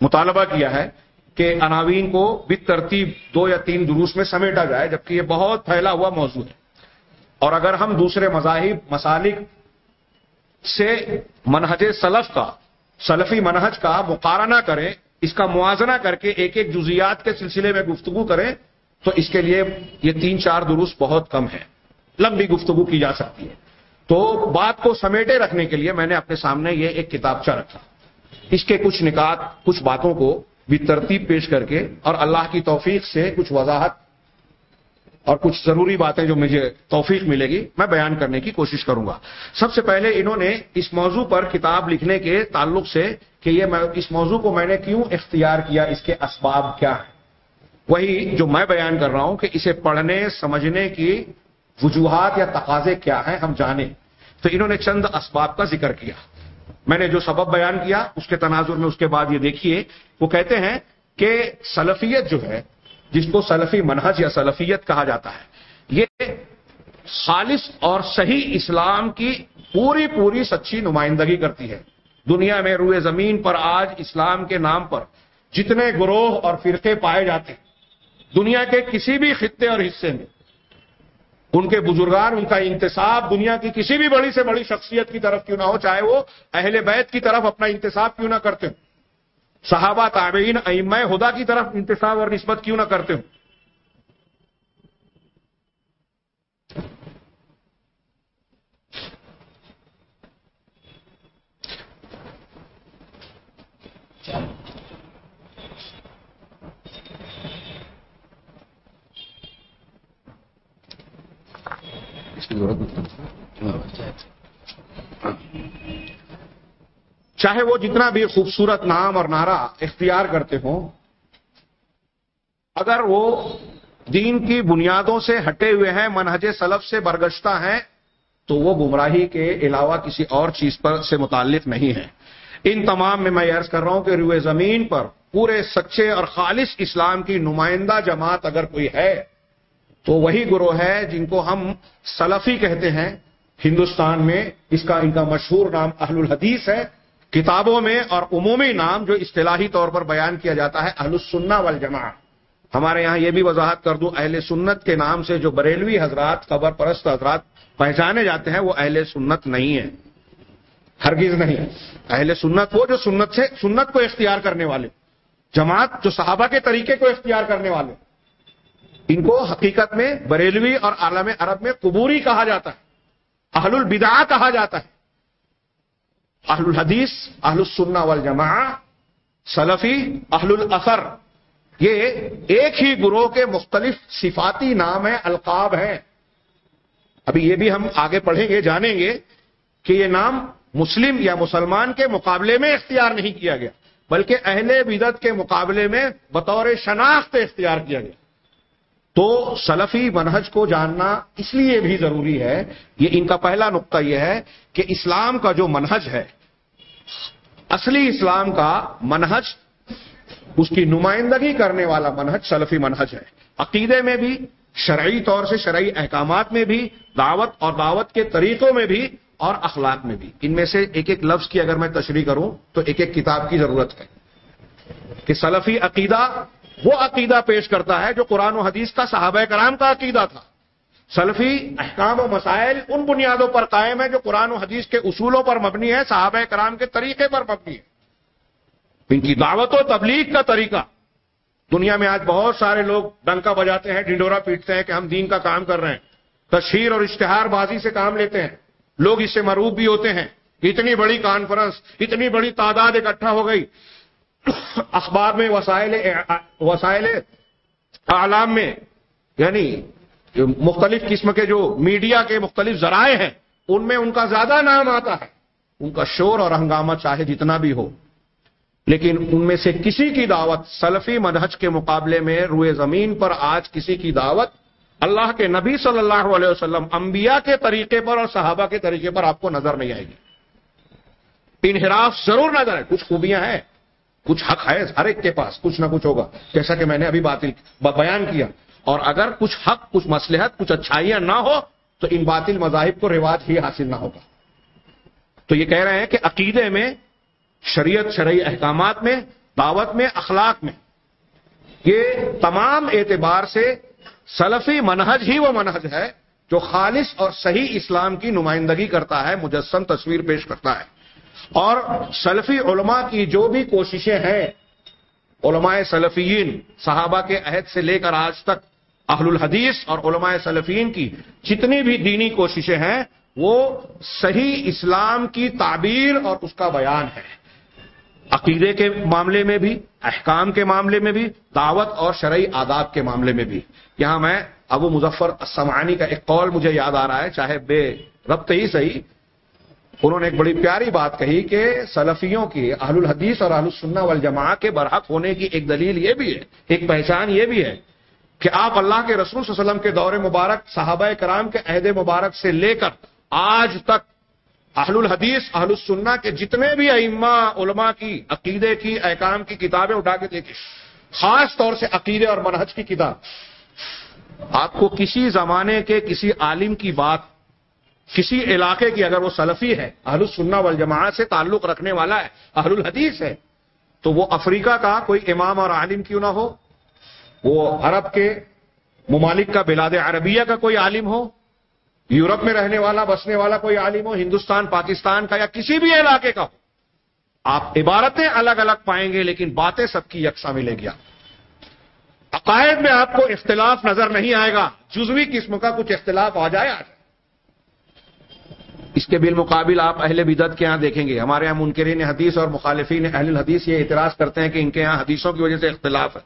مطالبہ کیا ہے کہ عناوین کو بھی ترتیب دو یا تین دروس میں سمیٹا جائے، جبکہ یہ بہت پھیلا ہوا موضوع ہے۔ اور اگر ہم دوسرے مذاہب، مسالک سے منہج سلف کا، سلفی منہج کا مقارنہ کریں، اس کا موازنہ کر کے ایک ایک جزیات کے سلسلے میں گفتگو کریں، تو اس کے لیے یہ تین چار دروس بہت کم ہے لمبی گفتگو کی جا سکتی ہے۔ تو بات کو سمیٹے رکھنے کے لیے میں نے اپنے سامنے یہ ایک کتابچہ رکھا۔ اس کے کچھ نکات، کچھ باتوں کو بھی ترتیب پیش کر کے اور اللہ کی توفیق سے کچھ وضاحت اور کچھ ضروری باتیں جو مجھے توفیق ملے گی، میں بیان کرنے کی کوشش کروں گا۔ سب سے پہلے انہوں نے اس موضوع پر کتاب لکھنے کے تعلق سے کہ یہ اس موضوع کو میں نے کیوں اختیار کیا، اس کے اسباب کیا ہیں۔ وہی جو میں بیان کر رہا ہوں کہ اسے پڑھنے، سمجھنے کی وجوہات یا تقاضے کیا ہیں، ہم جانیں۔ تو انہوں نے چند اسباب کا ذکر کیا۔ میں نے جو سبب بیان کیا، اس کے تناظر میں اس کے بعد یہ دیکھیے وہ کہتے ہیں کہ سلفیت جو ہے، جس کو سلفی منہج یا سلفیت کہا جاتا ہے، یہ خالص اور صحیح اسلام کی پوری پوری سچی نمائندگی کرتی ہے۔ دنیا میں روئے زمین پر، آج اسلام کے نام پر جتنے گروہ اور فرقے پائے جاتے ہیں، دنیا کے کسی بھی خطے اور حصے میں، ان کے بزرگان، ان کا انتصاب دنیا کی کسی بھی بڑی سے بڑی شخصیت کی طرف کیوں نہ ہو، چاہے وہ اہل بیت کی طرف اپنا انتصاب کیوں نہ کرتے ہوں۔ صحابہ تابعین ائمہ خدا کی طرف انتصاب اور نسبت کیوں نہ کرتے ہوں؟ چاہے وہ جتنا بھی خوبصورت نام اور نعرہ اختیار کرتے ہوں، اگر وہ دین کی بنیادوں سے ہٹے ہوئے ہیں، منہج سلف سے برگشتہ ہیں، تو وہ گمراہی کے علاوہ کسی اور چیز پر سے متعلق نہیں ہے ان تمام میں میں عرض کر رہا ہوں کہ روئے زمین پر پورے سچے اور خالص اسلام کی نمائندہ جماعت اگر کوئی ہے، تو وہی گروہ ہے جن کو ہم سلفی کہتے ہیں۔ ہندوستان میں اس کا ان کا مشہور نام اہل الحدیث ہے۔ کتابوں میں اور عمومی نام جو اصطلاحی طور پر بیان کیا جاتا ہے، اہل السنہ والجماع ہمارے یہاں یہ بھی وضاحت کر دوں، اہل سنت کے نام سے جو بریلوی حضرات، قبر پرست حضرات پہچانے جاتے ہیں، وہ اہل سنت نہیں ہے ہرگز نہیں۔ اہل سنت، وہ جو سنت سے، سنت کو اختیار کرنے والے۔ جماعت جو صحابہ کے طریقے کو اختیار کرنے والے۔ ان کو حقیقت میں بریلوی اور عالم عرب میں قبوری کہا جاتا ہے۔ اہل البدا کہا جاتا ہے۔ اہل الحدیث اہل السنہ والجماع سلفی اہل الاثر یہ ایک ہی گروہ کے مختلف صفاتی نام ہیں، القاب ہیں۔ ابھی یہ بھی ہم آگے پڑھیں گے، جانیں گے کہ یہ نام مسلم یا مسلمان کے مقابلے میں اختیار نہیں کیا گیا، بلکہ اہل بدت کے مقابلے میں بطور شناخت اختیار کیا گیا۔ تو سلفی منہج کو جاننا اس لیے بھی ضروری ہے، یہ ان کا پہلا نقطہ یہ ہے کہ اسلام کا جو منہج ہے، اصلی اسلام کا منہج، اس کی نمائندگی کرنے والا منہج سلفی منہج ہے۔ عقیدے میں بھی، شرعی طور سے شرعی احکامات میں بھی، دعوت اور دعوت کے طریقوں میں بھی اور اخلاق میں بھی۔ ان میں سے ایک ایک لفظ کی اگر میں تشریح کروں تو ایک ایک کتاب کی ضرورت ہے کہ سلفی عقیدہ وہ عقیدہ پیش کرتا ہے جو قرآن و حدیث کا صحابہ کرام کا عقیدہ تھا۔ سلفی، احکام و مسائل ان بنیادوں پر قائم ہے جو قرآن و حدیث کے اصولوں پر مبنی ہے صحابہ کرام کے طریقے پر مبنی ہے ان کی دعوت و تبلیغ کا طریقہ۔ دنیا میں آج بہت سارے لوگ ڈنکا بجاتے ہیں ڈنڈورا پیٹتے ہیں کہ ہم دین کا کام کر رہے ہیں۔ تشہیر اور اشتہار بازی سے کام لیتے ہیں۔ لوگ اس سے مروب بھی ہوتے ہیں۔ اتنی بڑی کانفرنس، اتنی بڑی تعداد اکٹھا ہو گئی۔ اخبار میں، وسائل وسائل اعلام میں یعنی مختلف قسم کے جو میڈیا کے مختلف ذرائع ہیں، ان میں ان کا زیادہ نام آتا ہے۔ ان کا شور اور ہنگامہ چاہے جتنا بھی ہو۔ لیکن ان میں سے کسی کی دعوت سلفی منہج کے مقابلے میں روئے زمین پر آج کسی کی دعوت اللہ کے نبی صلی اللہ علیہ وسلم انبیاء کے طریقے پر اور صحابہ کے طریقے پر آپ کو نظر نہیں آئے گی۔ انحراف ضرور نظر ہے، کچھ خوبیاں ہیں۔ کچھ حق ہے ہر ایک کے پاس، کچھ نہ کچھ ہوگا۔ جیسا کہ میں نے ابھی باطل بیان کیا۔ اور اگر کچھ حق، کچھ مسلحت کچھ اچھائیاں نہ ہو، تو ان باطل مذاہب کو رواج ہی حاصل نہ ہوگا۔ تو یہ کہہ رہے ہیں کہ عقیدے میں، شریعت، شرعی احکامات میں، دعوت میں، اخلاق میں، یہ تمام اعتبار سے سلفی منہج ہی وہ منہج ہے جو خالص اور صحیح اسلام کی نمائندگی کرتا ہے، مجسم تصویر پیش کرتا ہے۔ اور سلفی علماء کی جو بھی کوششیں ہیں، علماء سلفیین، صحابہ کے عہد سے لے کر آج تک اہل الحدیث اور علماء سلفین کی جتنی بھی دینی کوششیں ہیں، وہ صحیح اسلام کی تعبیر اور اس کا بیان ہے۔ عقیدے کے معاملے میں بھی، احکام کے معاملے میں بھی، دعوت اور شرعی آداب کے معاملے میں بھی۔ یہاں میں ابو مظفر السمانی کا ایک قول مجھے یاد آ رہا ہے، چاہے بے ربط ہی صحیح انہوں نے ایک بڑی پیاری بات کہی کہ سلفیوں کی، اہل الحدیث اور اہل السنہ والجماع کے برحق ہونے کی ایک دلیل یہ بھی ہے، ایک پہچان یہ بھی ہے کہ آپ اللہ کے رسول صلی اللہ علیہ وسلم کے دور مبارک، صحابہ کرام کے عہد مبارک سے لے کر آج تک اہل الحدیث، اہل السنہ کے جتنے بھی ائمہ، علماء کی، عقیدے کی، احکام کی کتابیں اٹھا کے دیکھیں، خاص طور سے عقیدے اور منہج کی کتاب۔ آپ کو کسی زمانے کے کسی عالم کی بات کسی علاقے کی اگر وہ سلفی ہے، اہل السنہ والجماعت سے تعلق رکھنے والا ہے، اہل الحدیث ہے، تو وہ افریقہ کا کوئی امام اور عالم کیوں نہ ہو؟ وہ عرب کے ممالک کا بلاد عربیہ کا کوئی عالم ہو؟ یورپ میں رہنے والا، بسنے والا کوئی عالم ہو؟ ہندوستان، پاکستان کا یا کسی بھی علاقے کا ہو؟ آپ عبارتیں الگ الگ پائیں گے، لیکن باتیں سب کی یکساں ملے گیا عقائد میں آپ کو اختلاف نظر نہیں آئے گا، جزوی قسم کا کچھ اختلاف آ جائے آج۔ اس کے بالمقابل آپ اہل بدت کے یہاں دیکھیں گے۔ ہمارے یہاں منکرین حدیث اور مخالفین اہل الحدیث یہ اعتراض کرتے ہیں کہ ان کے یہاں حدیثوں کی وجہ سے اختلاف ہے۔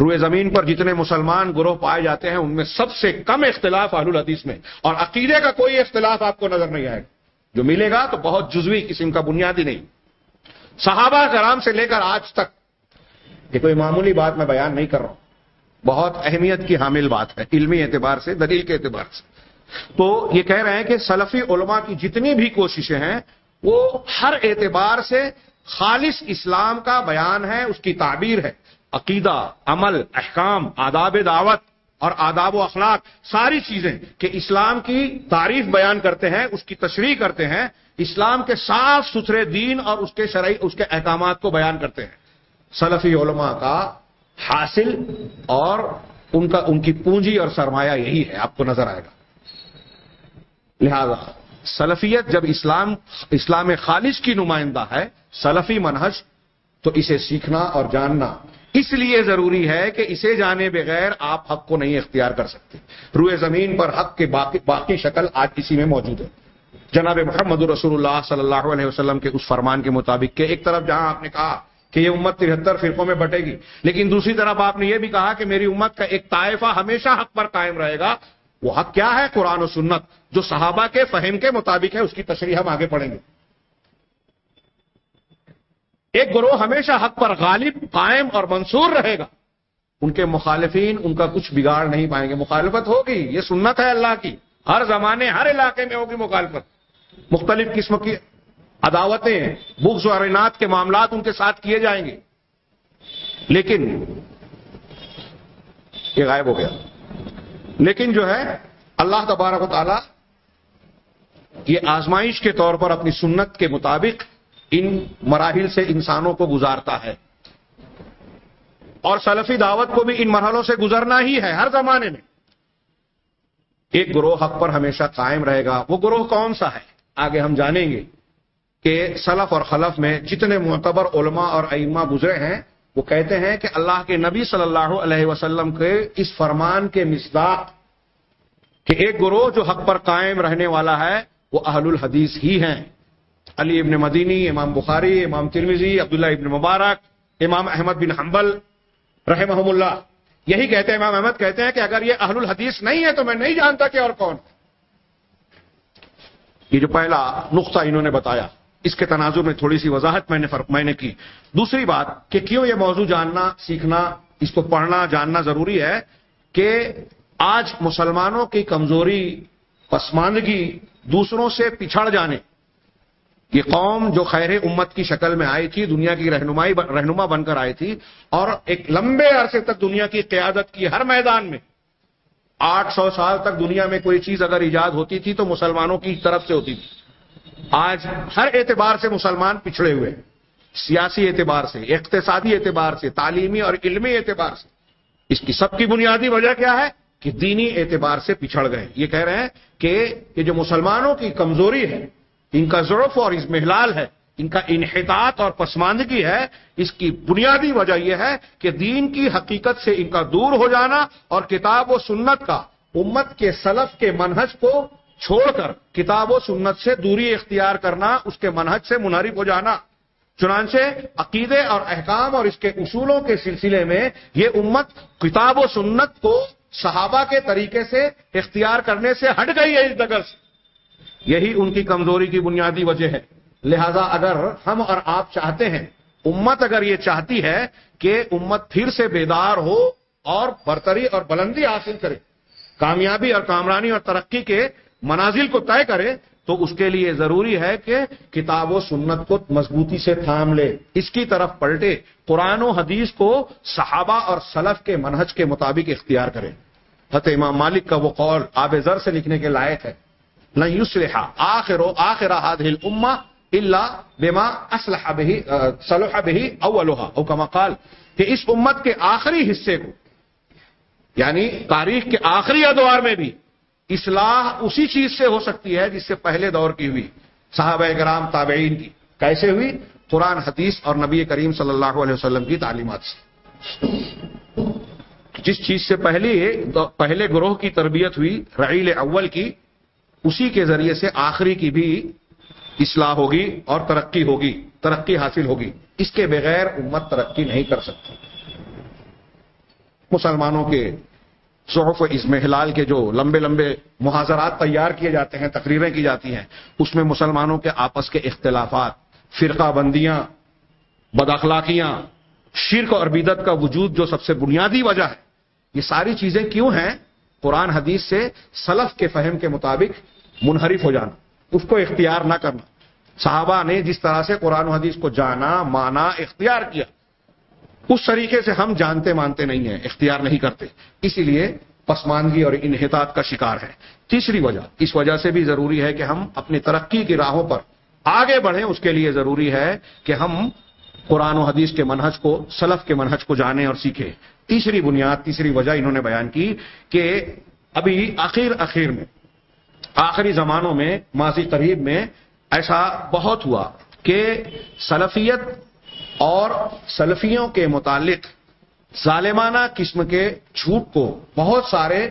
روئے زمین پر جتنے مسلمان گروہ پائے جاتے ہیں، ان میں سب سے کم اختلاف اہل الحدیث میں۔ اور عقیدے کا کوئی اختلاف آپ کو نظر نہیں آئے گا۔ جو ملے گا تو بہت جزوی قسم کا بنیادی نہیں۔ صحابہ کرام سے لے کر آج تک یہ کوئی معمولی بات میں بیان نہیں کر رہا ہوں۔ بہت اہمیت کی حامل بات ہے، علمی اعتبار سے، دلیل کے اعتبار سے۔ تو یہ کہہ رہے ہیں کہ سلفی علماء کی جتنی بھی کوششیں ہیں، وہ ہر اعتبار سے خالص اسلام کا بیان ہے، اس کی تعبیر ہے۔ عقیدہ، عمل، احکام، آداب دعوت اور آداب و اخلاق، ساری چیزیں کہ اسلام کی تعریف بیان کرتے ہیں، اس کی تشریح کرتے ہیں، اسلام کے صاف ستھرے دین اور اس کے شرعی، اس کے احکامات کو بیان کرتے ہیں۔ سلفی علماء کا حاصل اور ان کا، ان کی پونجی اور سرمایہ یہی ہے، آپ کو نظر آئے گا۔ لہذا سلفیت جب اسلام اسلام خالص کی نمائندہ ہے، سلفی منہج، تو اسے سیکھنا اور جاننا اس لیے ضروری ہے کہ اسے جانے بغیر آپ حق کو نہیں اختیار کر سکتے۔ روئے زمین پر حق کے باقی باقی شکل آج کسی میں موجود ہے۔ جناب محمد رسول اللہ صلی اللہ علیہ وسلم کے اس فرمان کے مطابق کہ ایک طرف جہاں آپ نے کہا کہ یہ امت ترہتر فرقوں میں بٹے گی، لیکن دوسری طرف آپ نے یہ بھی کہا کہ میری امت کا ایک طائفہ ہمیشہ حق پر قائم رہے گا وہ حق کیا ہے قرآن و سنت جو صحابہ کے فہم کے مطابق ہے اس کی تشریح ہم آگے پڑھیں گے۔ ایک گروہ ہمیشہ حق پر غالب، قائم اور منصور رہے گا۔ ان کے مخالفین ان کا کچھ بگاڑ نہیں پائیں گے۔ مخالفت ہوگی، یہ سنت ہے اللہ کی۔ ہر زمانے، ہر علاقے میں ہوگی مخالفت۔ مختلف قسم کی عداوتیں بکس و ارینات کے معاملات ان کے ساتھ کیے جائیں گے۔ لیکن یہ غائب ہو گیا۔ لیکن جو ہے، اللہ تبارک و تعالی یہ آزمائش کے طور پر اپنی سنت کے مطابق ان مراحل سے انسانوں کو گزارتا ہے۔ اور سلفی دعوت کو بھی ان مرحلوں سے گزرنا ہی ہے، ہر زمانے میں۔ ایک گروہ حق پر ہمیشہ قائم رہے گا۔ وہ گروہ کون سا ہے؟ آگے ہم جانیں گے کہ سلف اور خلف میں جتنے معتبر علماء اور ائمہ گزرے ہیں وہ کہتے ہیں کہ اللہ کے نبی صلی اللہ علیہ وسلم کے اس فرمان کے مصداق کہ ایک گروہ جو حق پر قائم رہنے والا ہے، وہ اہل الحدیث ہی ہیں۔ علی ابن مدینی، امام بخاری، امام ترمیزی عبداللہ ابن مبارک، امام احمد بن حنبل رحمہ اللہ یہی کہتے ہیں، امام احمد کہتے ہیں کہ اگر یہ اہل الحدیث نہیں ہے تو میں نہیں جانتا کہ اور کون۔ یہ جو پہلا نقطہ انہوں نے بتایا۔ اس کے تناظر میں تھوڑی سی وضاحت میں نے میں نے کی۔ دوسری بات کہ کیوں یہ موضوع جاننا، سیکھنا، اس کو پڑھنا، جاننا ضروری ہے کہ آج مسلمانوں کی کمزوری، پسماندگی دوسروں سے پچھڑ جانے۔ یہ قوم جو خیر امت کی شکل میں آئی تھی، دنیا کی رہنمائی رہنما بن کر آئی تھی، اور ایک لمبے عرصے تک دنیا کی قیادت کی ہر میدان میں، آٹھ سو سال تک دنیا میں کوئی چیز اگر ایجاد ہوتی تھی تو مسلمانوں کی طرف سے ہوتی تھی۔ آج ہر اعتبار سے مسلمان پچھڑے ہوئے سیاسی اعتبار سے، اقتصادی اعتبار سے، تعلیمی اور علمی اعتبار سے۔ اس کی سب کی بنیادی وجہ کیا ہے؟ کہ دینی اعتبار سے پچھڑ گئے۔ یہ کہہ رہے ہیں کہ یہ جو مسلمانوں کی کمزوری ہے، ان کا ضرف اور اس محلال ہے، ان کا انحطاط اور پسماندگی ہے، اس کی بنیادی وجہ یہ ہے کہ دین کی حقیقت سے ان کا دور ہو جانا اور کتاب و سنت کا، امت کے سلف کے منہج کو چھوڑ کر کتاب و سنت سے دوری اختیار کرنا، اس کے منہج سے منحرف ہو جانا۔ چنانچہ عقیدے اور احکام اور اس کے اصولوں کے سلسلے میں یہ امت کتاب و سنت کو صحابہ کے طریقے سے اختیار کرنے سے ہٹ گئی ہے اس ڈگر سے۔ یہی ان کی کمزوری کی بنیادی وجہ ہے۔ لہذا اگر ہم اور آپ چاہتے ہیں، امت اگر یہ چاہتی ہے کہ امت پھر سے بیدار ہو اور برتری اور بلندی حاصل کرے، کامیابی اور کامرانی اور ترقی کے منازل کو طے کرے تو اس کے لیے ضروری ہے کہ کتاب و سنت کو مضبوطی سے تھام لے۔ اس کی طرف پلٹے، قرآن و حدیث کو صحابہ اور سلف کے منہج کے مطابق اختیار کرے۔ حت امام مالک کا وہ قول آب زر سے لکھنے کے لائق ہے۔ يصلح آخر آخر هذه الامه الا بما اصلح به، صلح به اولها۔ او كما قال کہ اس امت کے آخری حصے کو یعنی تاریخ کے آخری ادوار میں بھی اصلاح اسی چیز سے ہو سکتی ہے جس سے پہلے دور کی ہوئی، صحابہ کرام، تابعین کی۔ کیسے ہوئی؟ قرآن، حدیث اور نبی کریم صلی اللہ علیہ وسلم کی تعلیمات سے۔ جس چیز سے پہلے پہلے گروہ کی تربیت ہوئی، رعیل اول کی، اسی کے ذریعے سے آخری کی بھی اصلاح ہوگی اور ترقی ہوگی، ترقی حاصل ہوگی۔ اس کے بغیر امت ترقی نہیں کر سکتی۔ مسلمانوں کے صحف اس محلال کے جو لمبے لمبے محاذرات تیار کیے جاتے ہیں، تقریریں کی جاتی ہیں، اس میں مسلمانوں کے آپس کے اختلافات، فرقہ بندیاں، بد اخلاقیاں، شرک اور بدت کا وجود جو سب سے بنیادی وجہ ہے۔ یہ ساری چیزیں کیوں ہیں؟ قرآن حدیث سے سلف کے فہم کے مطابق منحرف ہو جانا، اس کو اختیار نہ کرنا۔ صحابہ نے جس طرح سے قرآن و حدیث کو جانا، مانا، اختیار کیا اس طریقے سے ہم جانتے مانتے نہیں ہیں، اختیار نہیں کرتے۔ اسی لیے پسماندگی اور انحطاط کا شکار ہے۔ تیسری وجہ، اس وجہ سے بھی ضروری ہے کہ ہم اپنی ترقی کی راہوں پر آگے بڑھیں۔ اس کے لیے ضروری ہے کہ ہم قرآن و حدیث کے منہج کو، سلف کے منہج کو جانیں اور سیکھیں۔ تیسری بنیاد، تیسری وجہ انہوں نے بیان کی کہ ابھی آخر اخیر میں، آخری زمانوں میں، ماضی قریب میں ایسا بہت ہوا کہ سلفیت اور سلفیوں کے متعلق ظالمانہ قسم کے جھوٹ کو بہت سارے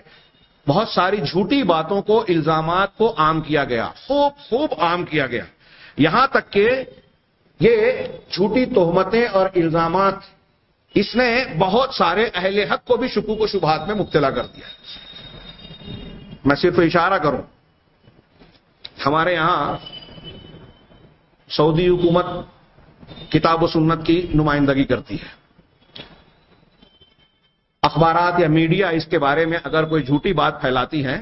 بہت ساری جھوٹی باتوں کو الزامات کو عام کیا گیا، خوب خوب عام کیا گیا۔ یہاں تک کہ یہ جھوٹی تہمتیں اور الزامات اس نے بہت سارے اہل حق کو بھی شکوک و شبہات میں مبتلا کر دیا۔ میں صرف اشارہ کروں، ہمارے یہاں سعودی حکومت کتاب و سنت کی نمائندگی کرتی ہے۔ اخبارات یا میڈیا اس کے بارے میں اگر کوئی جھوٹی بات پھیلاتی ہے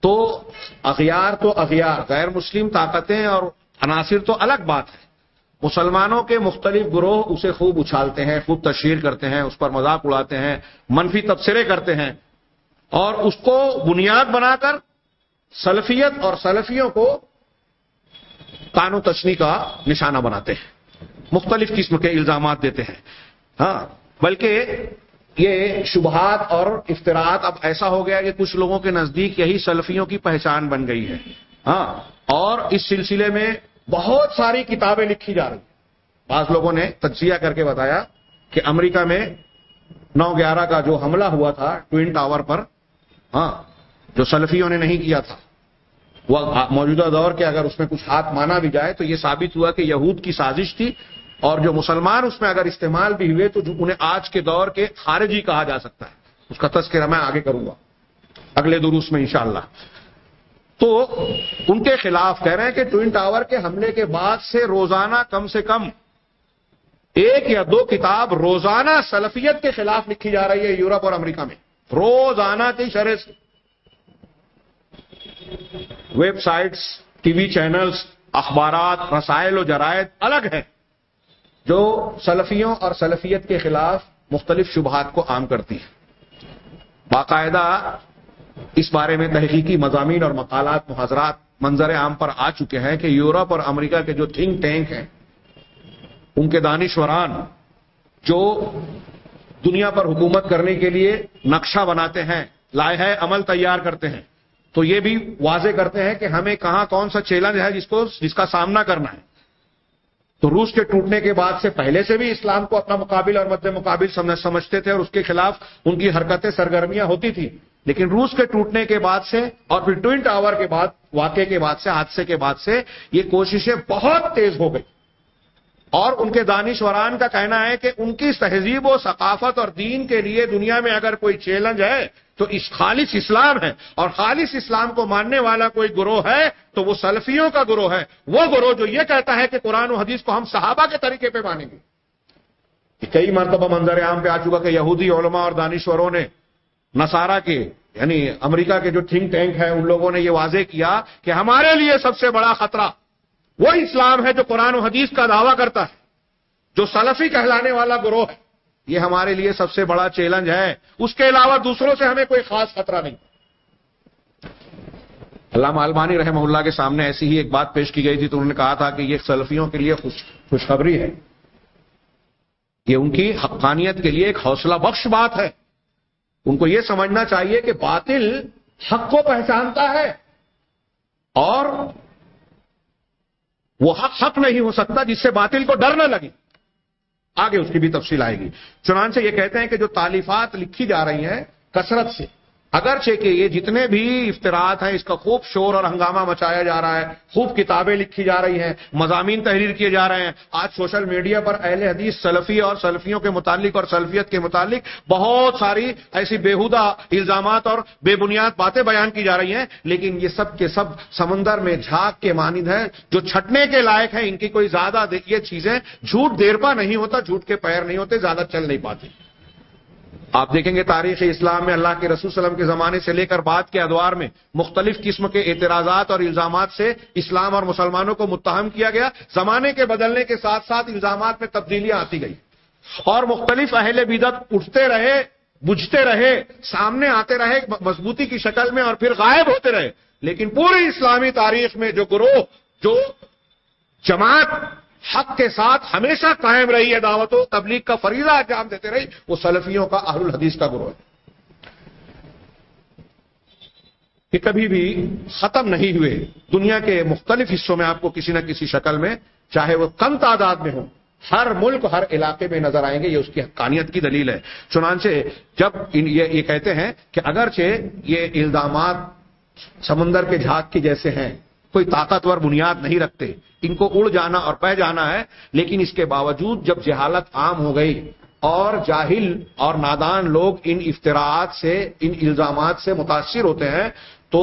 تو اغیار تو اغیار، غیر مسلم طاقتیں اور عناصر تو الگ بات ہے مسلمانوں کے مختلف گروہ اسے خوب اچھالتے ہیں، خوب تشہیر کرتے ہیں، اس پر مذاق اڑاتے ہیں، منفی تبصرے کرتے ہیں۔ اور اس کو بنیاد بنا کر سلفیت اور سلفیوں کو کانو تشنی کا نشانہ بناتے ہیں۔ مختلف قسم کے الزامات دیتے ہیں۔ ہاں بلکہ یہ شبہات اور افطراعات اب ایسا ہو گیا کہ کچھ لوگوں کے نزدیک یہی سلفیوں کی پہچان بن گئی ہے۔ ہاں اور اس سلسلے میں بہت ساری کتابیں لکھی جا رہی ہیں۔ بعض لوگوں نے تجزیہ کر کے بتایا کہ امریکہ میں نو گیارہ کا جو حملہ ہوا تھا ٹوئن ٹاور پر ہاں جو سلفیوں نے نہیں کیا تھا۔ وہ موجودہ دور کے اگر اس میں کچھ ہاتھ مانا بھی جائے تو یہ ثابت ہوا کہ یہود کی سازش تھی۔ اور جو مسلمان اس میں اگر استعمال بھی ہوئے تو جو انہیں آج کے دور کے خارجی کہا جا سکتا ہے۔ اس کا تذکرہ میں آگے کروں گا۔ اگلے دروس میں انشاءاللہ۔ تو ان کے خلاف کہہ رہے ہیں کہ ٹوئن ٹاور کے حملے کے بعد سے روزانہ کم سے کم ایک یا دو کتاب روزانہ سلفیت کے خلاف لکھی جا رہی ہے یورپ اور امریکہ میں۔ روزانہ کی شرح سے۔ Web sites, T V channels, اخبارات، رسائل و جرائد الگ ہیں۔ جو سلفیوں اور سلفیت کے خلاف مختلف شبہات کو عام کرتی ہے باقاعدہ اس بارے میں تحقیقی مضامین اور مقالات محاذرات منظر عام پر آ چکے ہیں کہ یورپ اور امریکہ کے جو تھنک ٹینک ہیں، ان کے دانشوران جو دنیا پر حکومت کرنے کے لیے نقشہ بناتے ہیں، لائحہ عمل تیار کرتے ہیں۔ تو یہ بھی واضح کرتے ہیں کہ ہمیں کہاں کون سا چیلنج ہے جس کو، جس کا سامنا کرنا ہے۔ تو روس کے ٹوٹنے کے بعد سے پہلے سے بھی اسلام کو اپنا مقابل اور مد مقابل سمجھتے تھے اور اس کے خلاف ان کی حرکتیں سرگرمیاں ہوتی تھیں۔ لیکن روس کے ٹوٹنے کے بعد سے اور پھر ٹوئن ٹاور کے بعد، واقعے کے بعد سے، حادثے کے بعد سے یہ کوششیں بہت تیز ہو گئی۔ اور ان کے دانشوران کا کہنا ہے کہ ان کی تہذیب و ثقافت اور دین کے لیے دنیا میں اگر کوئی چیلنج ہے تو اس خالص اسلام ہے اور خالص اسلام کو ماننے والا کوئی گروہ ہے تو وہ سلفیوں کا گروہ ہے۔ وہ گروہ جو یہ کہتا ہے کہ قرآن و حدیث کو ہم صحابہ کے طریقے پہ مانیں گے۔ کئی مرتبہ منظر عام پہ آ چکا کہ یہودی علماء اور دانشوروں نے نسارا کے یعنی امریکہ کے جو تھنک ٹینک ہیں، ان لوگوں نے یہ واضح کیا کہ ہمارے لیے سب سے بڑا خطرہ وہ اسلام ہے جو قرآن و حدیث کا دعویٰ کرتا ہے، جو سلفی کہلانے والا گروہ ہے۔ یہ ہمارے لیے سب سے بڑا چیلنج ہے۔ اس کے علاوہ دوسروں سے ہمیں کوئی خاص خطرہ نہیں۔ علامہ البانی رحمہ اللہ کے سامنے ایسی ہی ایک بات پیش کی گئی تھی۔ تو انہوں نے کہا تھا کہ یہ سلفیوں کے لیے خوش خوشخبری ہے۔ یہ ان کی حقانیت کے لیے ایک حوصلہ بخش بات ہے۔ ان کو یہ سمجھنا چاہیے کہ باطل حق کو پہچانتا ہے اور وہ حق حق نہیں ہو سکتا جس سے باطل کو ڈر نہ لگے۔ آگے اس کی بھی تفصیل آئے گی۔ چنانچہ یہ کہتے ہیں کہ جو تعلیفات لکھی جا رہی ہیں کثرت سے اگرچہ کہ یہ جتنے بھی افطرات ہیں، اس کا خوب شور اور ہنگامہ مچایا جا رہا ہے، خوب کتابیں لکھی جا رہی ہیں، مضامین تحریر کیے جا رہے ہیں۔ آج سوشل میڈیا پر اہل حدیث، سلفی اور سلفیوں کے متعلق اور سلفیت کے متعلق بہت ساری ایسی بےحدہ الزامات اور بے بنیاد باتیں بیان کی جا رہی ہیں۔ لیکن یہ سب کے سب سمندر میں جھاگ کے مانند ہیں، جو چھٹنے کے لائق ہیں، ان کی کوئی زیادہ یہ چیزیں جھوٹ دیر پا نہیں ہوتا، جھوٹ کے پیر نہیں ہوتے، زیادہ چل نہیں پاتے آپ دیکھیں گے تاریخ اسلام میں اللہ کے رسول وسلم کے زمانے سے لے کر بعد کے ادوار میں مختلف قسم کے اعتراضات اور الزامات سے اسلام اور مسلمانوں کو متہم کیا گیا۔ زمانے کے بدلنے کے ساتھ ساتھ الزامات میں تبدیلیاں آتی گئی۔ اور مختلف اہل بدت اٹھتے رہے، بجھتے رہے، سامنے آتے رہے، مضبوطی کی شکل میں اور پھر غائب ہوتے رہے۔ لیکن پوری اسلامی تاریخ میں جو گروہ، جو جماعت حق کے ساتھ ہمیشہ قائم رہی ہے دعوت و تبلیغ کا فریضہ انجام دیتے رہی، وہ سلفیوں کا اہل الحدیث کا گروہ ہے۔ کہ کبھی بھی ختم نہیں ہوئے، دنیا کے مختلف حصوں میں آپ کو کسی نہ کسی شکل میں، چاہے وہ کم تعداد میں ہو ہر ملک، ہر علاقے میں نظر آئیں گے، یہ اس کی حقانیت کی دلیل ہے۔ چنانچہ جب یہ کہتے ہیں کہ اگرچہ یہ الزامات سمندر کے جھاگ کے جیسے ہیں کوئی طاقتور بنیاد نہیں رکھتے۔ ان کو اڑ جانا اور پہ جانا ہے، لیکن اس کے باوجود جب جہالت عام ہو گئی اور جاہل اور نادان لوگ ان افطراعات سے، ان الزامات سے متاثر ہوتے ہیں تو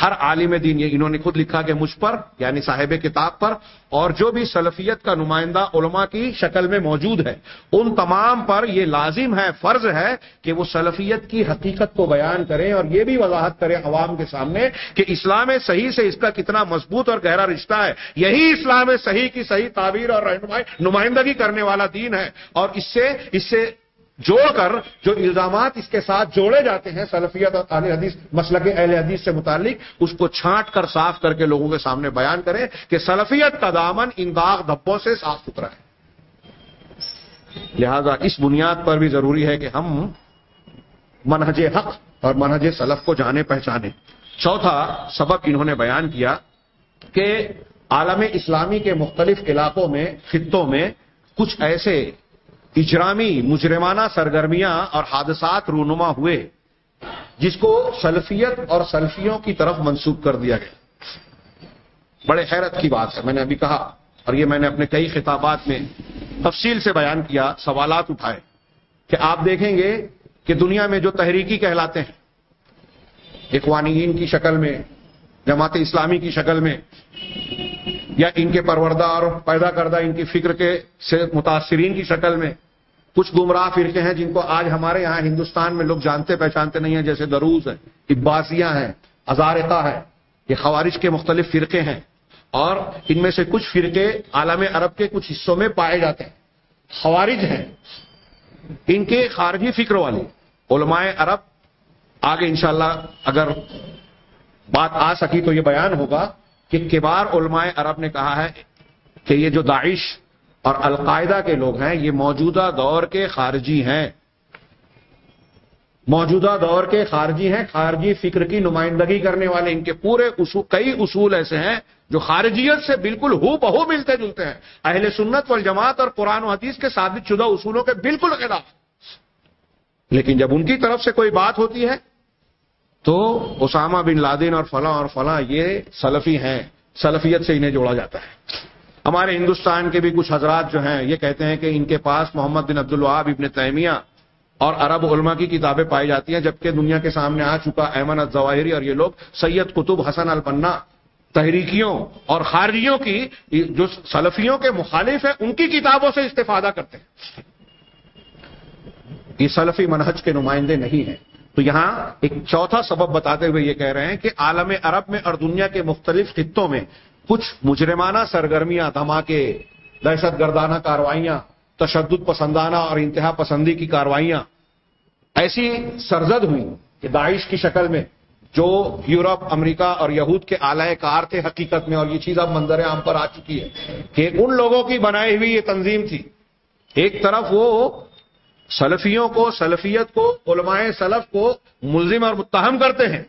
ہر عالم دین یہ انہوں نے خود لکھا کہ مجھ پر یعنی صاحب کتاب پر، اور جو بھی سلفیت کا نمائندہ علماء کی شکل میں موجود ہے، ان تمام پر یہ لازم ہے، فرض ہے کہ وہ سلفیت کی حقیقت کو بیان کریں اور یہ بھی وضاحت کریں عوام کے سامنے کہ اسلام صحیح سے اس کا کتنا مضبوط اور گہرا رشتہ ہے۔ یہی اسلام صحیح کی صحیح تعبیر اور نمائندگی کرنے والا دین ہے۔ اور اس سے اس سے جوڑ کر جو الزامات اس کے ساتھ جوڑے جاتے ہیں، سلفیت اور اہل حدیث، مسلک اہل حدیث سے متعلق، اس کو چھانٹ کر صاف کر کے لوگوں کے سامنے بیان کریں کہ سلفیت کا دامن ان داغ دھبوں سے صاف ستھرا ہے۔ لہذا اس بنیاد پر بھی ضروری ہے کہ ہم منہج حق اور منہج سلف کو جانے پہچانے۔ چوتھا سبق انہوں نے بیان کیا کہ عالم اسلامی کے مختلف علاقوں میں، خطوں میں کچھ ایسے اجرامی مجرمانہ سرگرمیاں اور حادثات رونما ہوئے، جس کو سلفیت اور سلفیوں کی طرف منسوخ کر دیا گیا۔ بڑے حیرت کی بات ہے، میں نے ابھی کہا اور یہ میں نے اپنے کئی خطابات میں تفصیل سے بیان کیا، سوالات اٹھائے کہ آپ دیکھیں گے کہ دنیا میں جو تحریکی کہلاتے ہیں، اخوانیین کی شکل میں، جماعت اسلامی کی شکل میں، یا ان کے پروردہ اور پیدا کردہ ان کی فکر کے سے متاثرین کی شکل میں کچھ گمراہ فرقے ہیں جن کو آج ہمارے یہاں ہندوستان میں لوگ جانتے پہچانتے نہیں ہیں، جیسے دروز ہیں عباسیاں ہیں ازارقہ ہے یہ خوارش کے مختلف فرقے ہیں۔ اور ان میں سے کچھ فرقے عالم عرب کے کچھ حصوں میں پائے جاتے ہیں۔ خوارج ہیں، ان کے خارجی فکر والے۔ علماء عرب آگے انشاءاللہ اگر بات آ سکی تو یہ بیان ہوگا کہ کبار علماء عرب نے کہا ہے کہ یہ جو داعش اور القاعدہ کے لوگ ہیں، یہ موجودہ دور کے خارجی ہیں۔ موجودہ دور کے خارجی ہیں، خارجی فکر کی نمائندگی کرنے والے ان کے پورے اصول، کئی اصول ایسے ہیں جو خارجیت سے بالکل ہو بہو ملتے جلتے ہیں۔ اہل سنت والجماعت اور قرآن و حدیث کے ثابت شدہ اصولوں کے بالکل خلاف۔ لیکن جب ان کی طرف سے کوئی بات ہوتی ہے، تو اسامہ بن لادن اور فلاں اور فلاں یہ سلفی ہیں، سلفیت سے انہیں جوڑا جاتا ہے۔ ہمارے ہندوستان کے بھی کچھ حضرات جو ہیں، یہ کہتے ہیں کہ ان کے پاس محمد بن عبد الوہاب ابن تیمیہ اور عرب علماء کی کتابیں پائی جاتی ہیں، جبکہ دنیا کے سامنے آ چکا ایمن الظواہری اور یہ لوگ سید قطب حسن البنا، تحریکیوں اور خارجیوں کی، جو سلفیوں کے مخالف ہیں، ان کی کتابوں سے استفادہ کرتے ہیں۔ یہ سلفی منہج کے نمائندے نہیں ہیں۔ تو یہاں ایک چوتھا سبب بتاتے ہوئے یہ کہہ رہے ہیں کہ عالم عرب میں اور دنیا کے مختلف خطوں میں کچھ مجرمانہ سرگرمیاں، دھماکے، دہشت گردانہ کاروائیاں، تشدد پسندانہ اور انتہا پسندی کی کاروائیاں۔ ایسی سرزد ہوئی کہ داعش کی شکل میں جو یورپ، امریکہ اور یہود کے اعلی کار تھے، حقیقت میں، اور یہ چیز اب منظر عام پر آ چکی ہے کہ ان لوگوں کی بنائی ہوئی یہ تنظیم تھی۔ ایک طرف وہ سلفیوں کو، سلفیت کو، علماء سلف کو ملزم اور متہم کرتے ہیں۔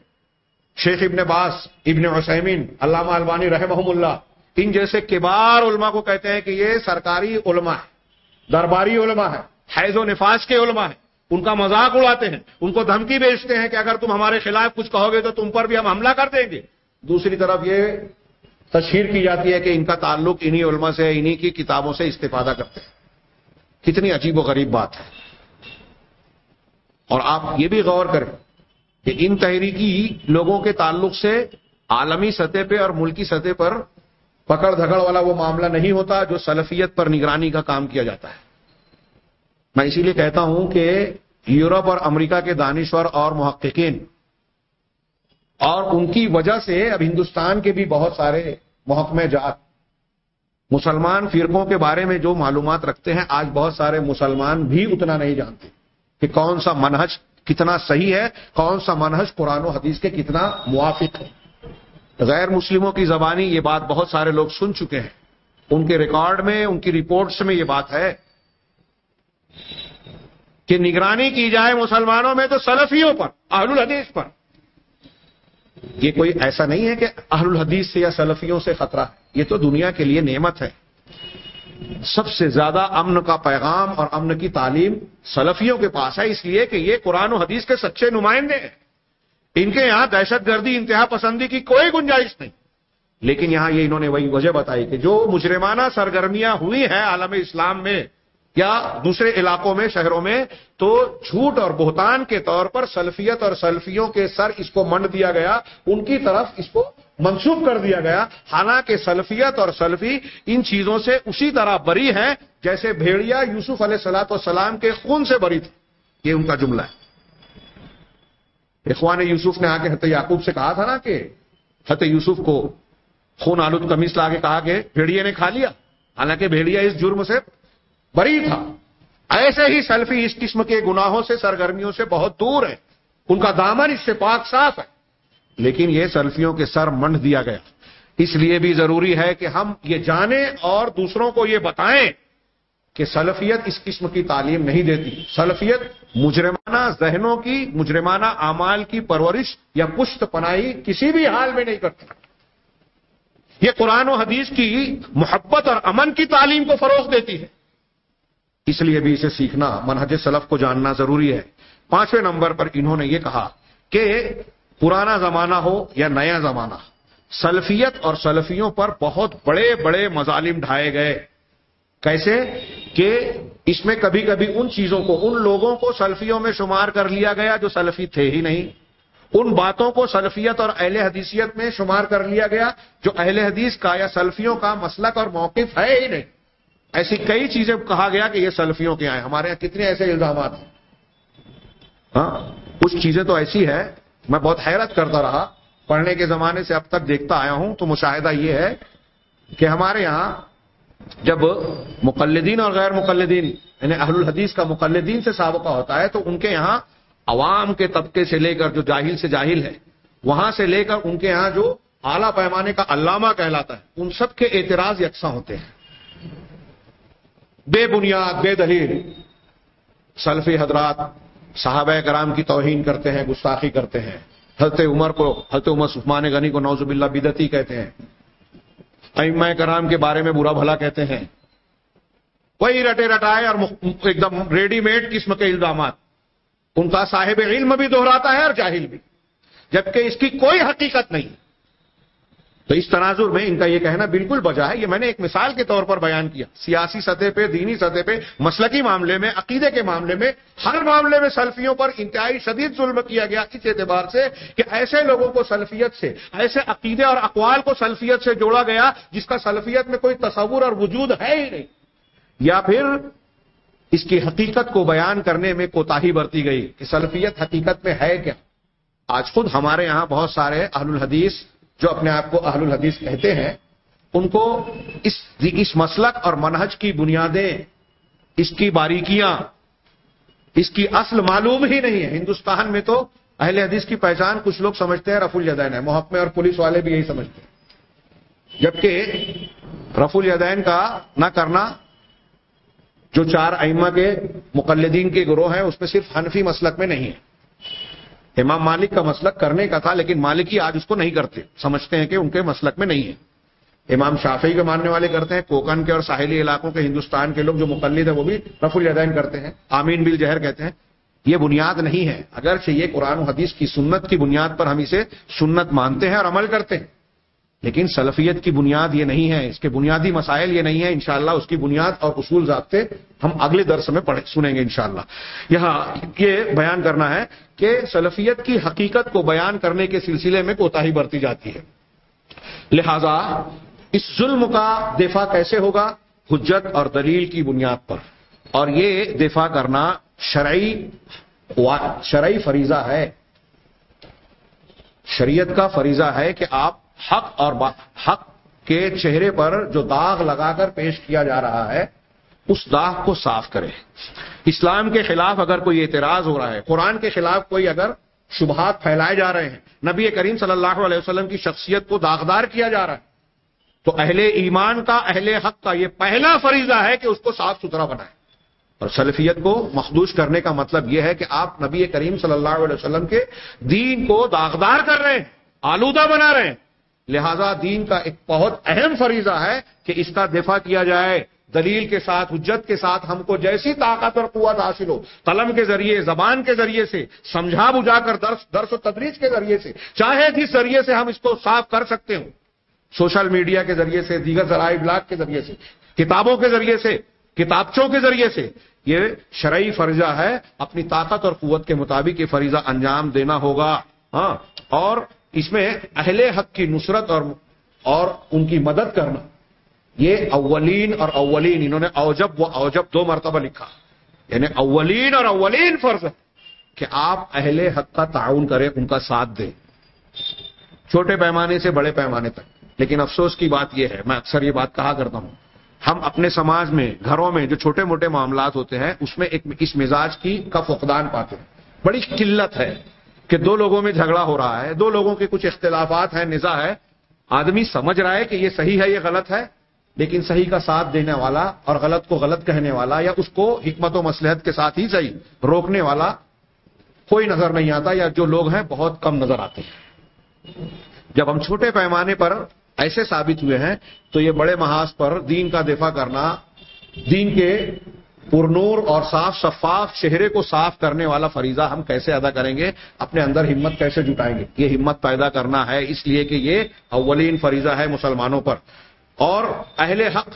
شیخ ابن باس ابن عثیمین، علامہ البانی رحمہ اللہ، ان جیسے کبار علماء کو کہتے ہیں کہ یہ سرکاری علماء ہے درباری علماء ہے حیض و نفاذ کے علماء ہیں، ان کا مذاق اڑاتے ہیں، ان کو دھمکی بیچتے ہیں کہ اگر تم ہمارے خلاف کچھ کہو گے تو تم پر بھی ہم حملہ کر دیں گے۔ دوسری طرف یہ تشہیر کی جاتی ہے کہ ان کا تعلق انہی علماء سے، انہی کی کتابوں سے استفادہ کرتے ہیں۔ کتنی عجیب و غریب بات ہے۔ اور آپ یہ بھی غور کریں۔ کہ ان تحریکی لوگوں کے تعلق سے عالمی سطح پہ اور ملکی سطح پر پکڑ دھکڑ والا وہ معاملہ نہیں ہوتا جو سلفیت پر نگرانی کا کام کیا جاتا ہے۔ میں اسی لیے کہتا ہوں کہ یورپ اور امریکہ کے دانشور اور محققین اور ان کی وجہ سے اب ہندوستان کے بھی بہت سارے محکمے جات، مسلمان فرقوں کے بارے میں جو معلومات رکھتے ہیں، آج بہت سارے مسلمان بھی اتنا نہیں جانتے کہ کون سا منہج کتنا صحیح ہے، کون سا منہج قرآن و حدیث کے کتنا موافق ہے۔ غیر مسلموں کی زبانی یہ بات بہت سارے لوگ سن چکے ہیں۔ ان کے ریکارڈ میں، ان کی رپورٹس میں یہ بات ہے کہ نگرانی کی جائے مسلمانوں میں تو سلفیوں پر، اہل الحدیث پر۔ یہ کوئی ایسا نہیں ہے کہ اہل الحدیث سے یا سلفیوں سے خطرہ ہے۔ یہ تو دنیا کے لیے نعمت ہے۔ سب سے زیادہ امن کا پیغام اور امن کی تعلیم سلفیوں کے پاس ہے، اس لیے کہ یہ قرآن و حدیث کے سچے نمائندے ہیں۔ ان کے یہاں دہشت گردی، انتہا پسندی کی کوئی گنجائش نہیں۔ لیکن یہاں یہ انہوں نے وہی وجہ بتائی کہ جو مجرمانہ سرگرمیاں ہوئی ہیں عالم اسلام میں یا دوسرے علاقوں میں، شہروں میں، تو جھوٹ اور بہتان کے طور پر سلفیت اور سلفیوں کے سر اس کو منڈ دیا گیا، ان کی طرف اس کو منسوخ کر دیا گیا۔ حالانکہ سلفیت اور سلفی ان چیزوں سے اسی طرح بری ہیں جیسے بھیڑیا یوسف علیہ سلاۃ والسلام کے خون سے بری تھی۔ یہ ان کا جملہ ہے۔ اخوان یوسف نے آ کے حت یعقوب سے کہا تھا نا کہ حت یوسف کو خون آلود کمیز لا کے کہا کہ بھیڑیے نے کھا لیا۔ حالانکہ بھیڑیا اس جرم سے بری تھا۔ ایسے ہی سلفی اس قسم کے گناہوں سے، سرگرمیوں سے بہت دور ہے۔ ان کا دامن اس سے پاک صاف ہے۔ لیکن یہ سلفیوں کے سر منڈ دیا گیا۔ اس لیے بھی ضروری ہے کہ ہم یہ جانیں اور دوسروں کو یہ بتائیں کہ سلفیت اس قسم کی تعلیم نہیں دیتی۔ سلفیت مجرمانہ ذہنوں کی، مجرمانہ اعمال کی پرورش یا پشت پناہی کسی بھی حال میں نہیں کرتی۔ یہ قرآن و حدیث کی محبت اور امن کی تعلیم کو فروغ دیتی ہے۔ اس لیے بھی اسے سیکھنا منہج سلف کو جاننا ضروری ہے۔ پانچویں نمبر پر انہوں نے یہ کہا کہ پرانا زمانہ ہو یا نیا زمانہ، سلفیت اور سلفیوں پر بہت بڑے بڑے مظالم ڈھائے گئے۔ کیسے؟ کہ اس میں کبھی کبھی ان چیزوں کو، ان لوگوں کو سلفیوں میں شمار کر لیا گیا جو سلفی تھے ہی نہیں۔ ان باتوں کو سلفیت اور اہل حدیثیت میں شمار کر لیا گیا جو اہل حدیث کا یا سلفیوں کا مسلک اور موقف ہے ہی نہیں۔ ایسی کئی چیزیں کہا گیا کہ یہ سلفیوں کے آئے ہمارے یہاں کتنے ایسے الزامات ہیں۔ ہاں کچھ چیزیں تو ایسی ہے میں بہت حیرت کرتا رہا۔ پڑھنے کے زمانے سے اب تک دیکھتا آیا ہوں۔ تو مشاہدہ یہ ہے کہ ہمارے یہاں جب مقلدین اور غیر مقلدین یعنی اہل الحدیث کا مقلدین سے سابقہ ہوتا ہے، تو ان کے یہاں عوام کے طبقے سے لے کر جو جاہل سے جاہل ہے، وہاں سے لے کر ان کے یہاں جو اعلی پیمانے کا علامہ کہلاتا ہے۔ ان سب کے اعتراض یکساں ہوتے ہیں۔ بے بنیاد، بے دلیل سلفی حضرات، صحابہ کرام کی توہین کرتے ہیں، گستاخی کرتے ہیں۔ حضرت عمر کو، حضرت عمر سفمان غنی کو نوزب اللہ بدتی کہتے ہیں۔ ائمہ کرام کے بارے میں برا بھلا کہتے ہیں۔ وہی رٹے رٹائے اور ایک دم ریڈی میڈ قسم کے الزامات۔ ان کا صاحب علم بھی دہراتا ہے اور جاہل بھی۔ جبکہ اس کی کوئی حقیقت نہیں۔ تو اس تناظر میں ان کا یہ کہنا بالکل بجا ہے، یہ میں نے ایک مثال کے طور پر بیان کیا۔ سیاسی سطح پہ، دینی سطح پہ، مسلکی معاملے میں، عقیدے کے معاملے میں، ہر معاملے میں سلفیوں پر انتہائی شدید ظلم کیا گیا اس اعتبار سے کہ ایسے لوگوں کو سلفیت سے، ایسے عقیدے اور اقوال کو سلفیت سے جوڑا گیا جس کا سلفیت میں کوئی تصور اور وجود ہے ہی نہیں۔ یا پھر اس کی حقیقت کو بیان کرنے میں کوتاہی برتی گئی کہ سلفیت حقیقت میں ہے کیا۔ آج خود ہمارے یہاں بہت سارے اہل الحدیث جو اپنے آپ کو اہل الحدیث کہتے ہیں، ان کو اس اس مسلک اور منہج کی بنیادیں، اس کی باریکیاں، اس کی اصل معلوم ہی نہیں ہے ہندوستان میں تو اہل حدیث کی پہچان کچھ لوگ سمجھتے ہیں رف الدین ہے محکمے اور پولیس والے بھی یہی سمجھتے ہیں۔ جبکہ رف الدین کا نہ کرنا، جو چار ائمہ کے مقلدین کے گروہ ہیں، اس میں صرف حنفی مسلک میں نہیں ہے۔ امام مالک کا مسلک کرنے کا تھا، لیکن مالک ہی آج اس کو نہیں کرتے۔ سمجھتے ہیں کہ ان کے مسلک میں نہیں ہے۔ امام شافی کے ماننے والے کرتے ہیں، کوکن کے اور ساحلی علاقوں کے ہندوستان کے لوگ جو مقلد ہیں، وہ بھی رف الدین کرتے ہیں۔ آمین بل جہر کہتے ہیں۔ یہ بنیاد نہیں ہے۔ اگر یہ قرآن و حدیث کی سنت کی بنیاد پر ہم اسے سنت مانتے ہیں اور عمل کرتے ہیں۔ لیکن سلفیت کی بنیاد یہ نہیں ہے، اس کے بنیادی مسائل یہ نہیں ہے انشاءاللہ اس کی بنیاد اور اصول ضابطے ہم اگلے درس میں پڑھیں سنیں گے انشاءاللہ۔ یہاں یہ بیان کرنا ہے کہ سلفیت کی حقیقت کو بیان کرنے کے سلسلے میں کوتاہی برتی جاتی ہے۔ لہذا اس ظلم کا دفاع کیسے ہوگا؟ حجت اور دلیل کی بنیاد پر۔ اور یہ دفاع کرنا شرعی شرعی فریضہ ہے۔ شریعت کا فریضہ ہے کہ آپ حق اور حق کے چہرے پر جو داغ لگا کر پیش کیا جا رہا ہے، اس داغ کو صاف کرے اسلام کے خلاف اگر کوئی اعتراض ہو رہا ہے، قرآن کے خلاف کوئی اگر شبہات پھیلائے جا رہے ہیں، نبی کریم صلی اللہ علیہ وسلم کی شخصیت کو داغدار کیا جا رہا ہے، تو اہل ایمان کا، اہل حق کا یہ پہلا فریضہ ہے کہ اس کو صاف ستھرا بنائے اور سلفیت کو مخدوش کرنے کا مطلب یہ ہے کہ آپ نبی کریم صلی اللہ علیہ وسلم کے دین کو داغدار کر رہے ہیں، آلودہ بنا رہے ہیں۔ لہذا دین کا ایک بہت اہم فریضہ ہے کہ اس کا دفاع کیا جائے۔ دلیل کے ساتھ، حجت کے ساتھ ہم کو جیسی طاقت اور قوت حاصل ہو، قلم کے ذریعے، زبان کے ذریعے سے، سمجھا بجھا کر درس درس و تدریج کے ذریعے سے، چاہے جس ذریعے سے ہم اس کو صاف کر سکتے ہوں۔ سوشل میڈیا کے ذریعے سے، دیگر ذرائع ابلاغ کے ذریعے سے، کتابوں کے ذریعے سے، کتابچوں کے ذریعے سے، یہ شرعی فریضہ ہے۔ اپنی طاقت اور قوت کے مطابق یہ فریضہ انجام دینا ہوگا۔ ہاں اور اس میں اہل حق کی نصرت اور اور ان کی مدد کرنا۔ یہ اولین اور اولین، انہوں نے اوجب و اوجب دو مرتبہ لکھا۔ یعنی اولین اور اولین فرض ہے کہ آپ اہل حق کا تعاون کریں، ان کا ساتھ دیں۔ چھوٹے پیمانے سے بڑے پیمانے تک۔ لیکن افسوس کی بات یہ ہے، میں اکثر یہ بات کہا کرتا ہوں۔ ہم اپنے سماج میں، گھروں میں جو چھوٹے موٹے معاملات ہوتے ہیں، اس میں ایک اس مزاج کی کا فقدان پاتے ہیں۔ بڑی قلت ہے۔ کہ دو لوگوں میں جھگڑا ہو رہا ہے، دو لوگوں کے کچھ اختلافات ہیں نظا ہے۔ آدمی سمجھ رہا ہے کہ یہ صحیح ہے، یہ غلط ہے، لیکن صحیح کا ساتھ دینے والا اور غلط کو غلط کہنے والا یا اس کو حکمت و مسلحت کے ساتھ ہی صحیح روکنے والا کوئی نظر نہیں آتا یا جو لوگ ہیں بہت کم نظر آتے ہیں۔ جب ہم چھوٹے پیمانے پر ایسے ثابت ہوئے ہیں تو یہ بڑے محاذ پر دین کا دفاع کرنا، دین کے پرنور اور صاف شفاف چہرے کو صاف کرنے والا فریضہ ہم کیسے ادا کریں گے؟ اپنے اندر ہمت کیسے جٹائیں گے؟ یہ ہمت پیدا کرنا ہے، اس لیے کہ یہ اولین فریضہ ہے مسلمانوں پر۔ اور اہل حق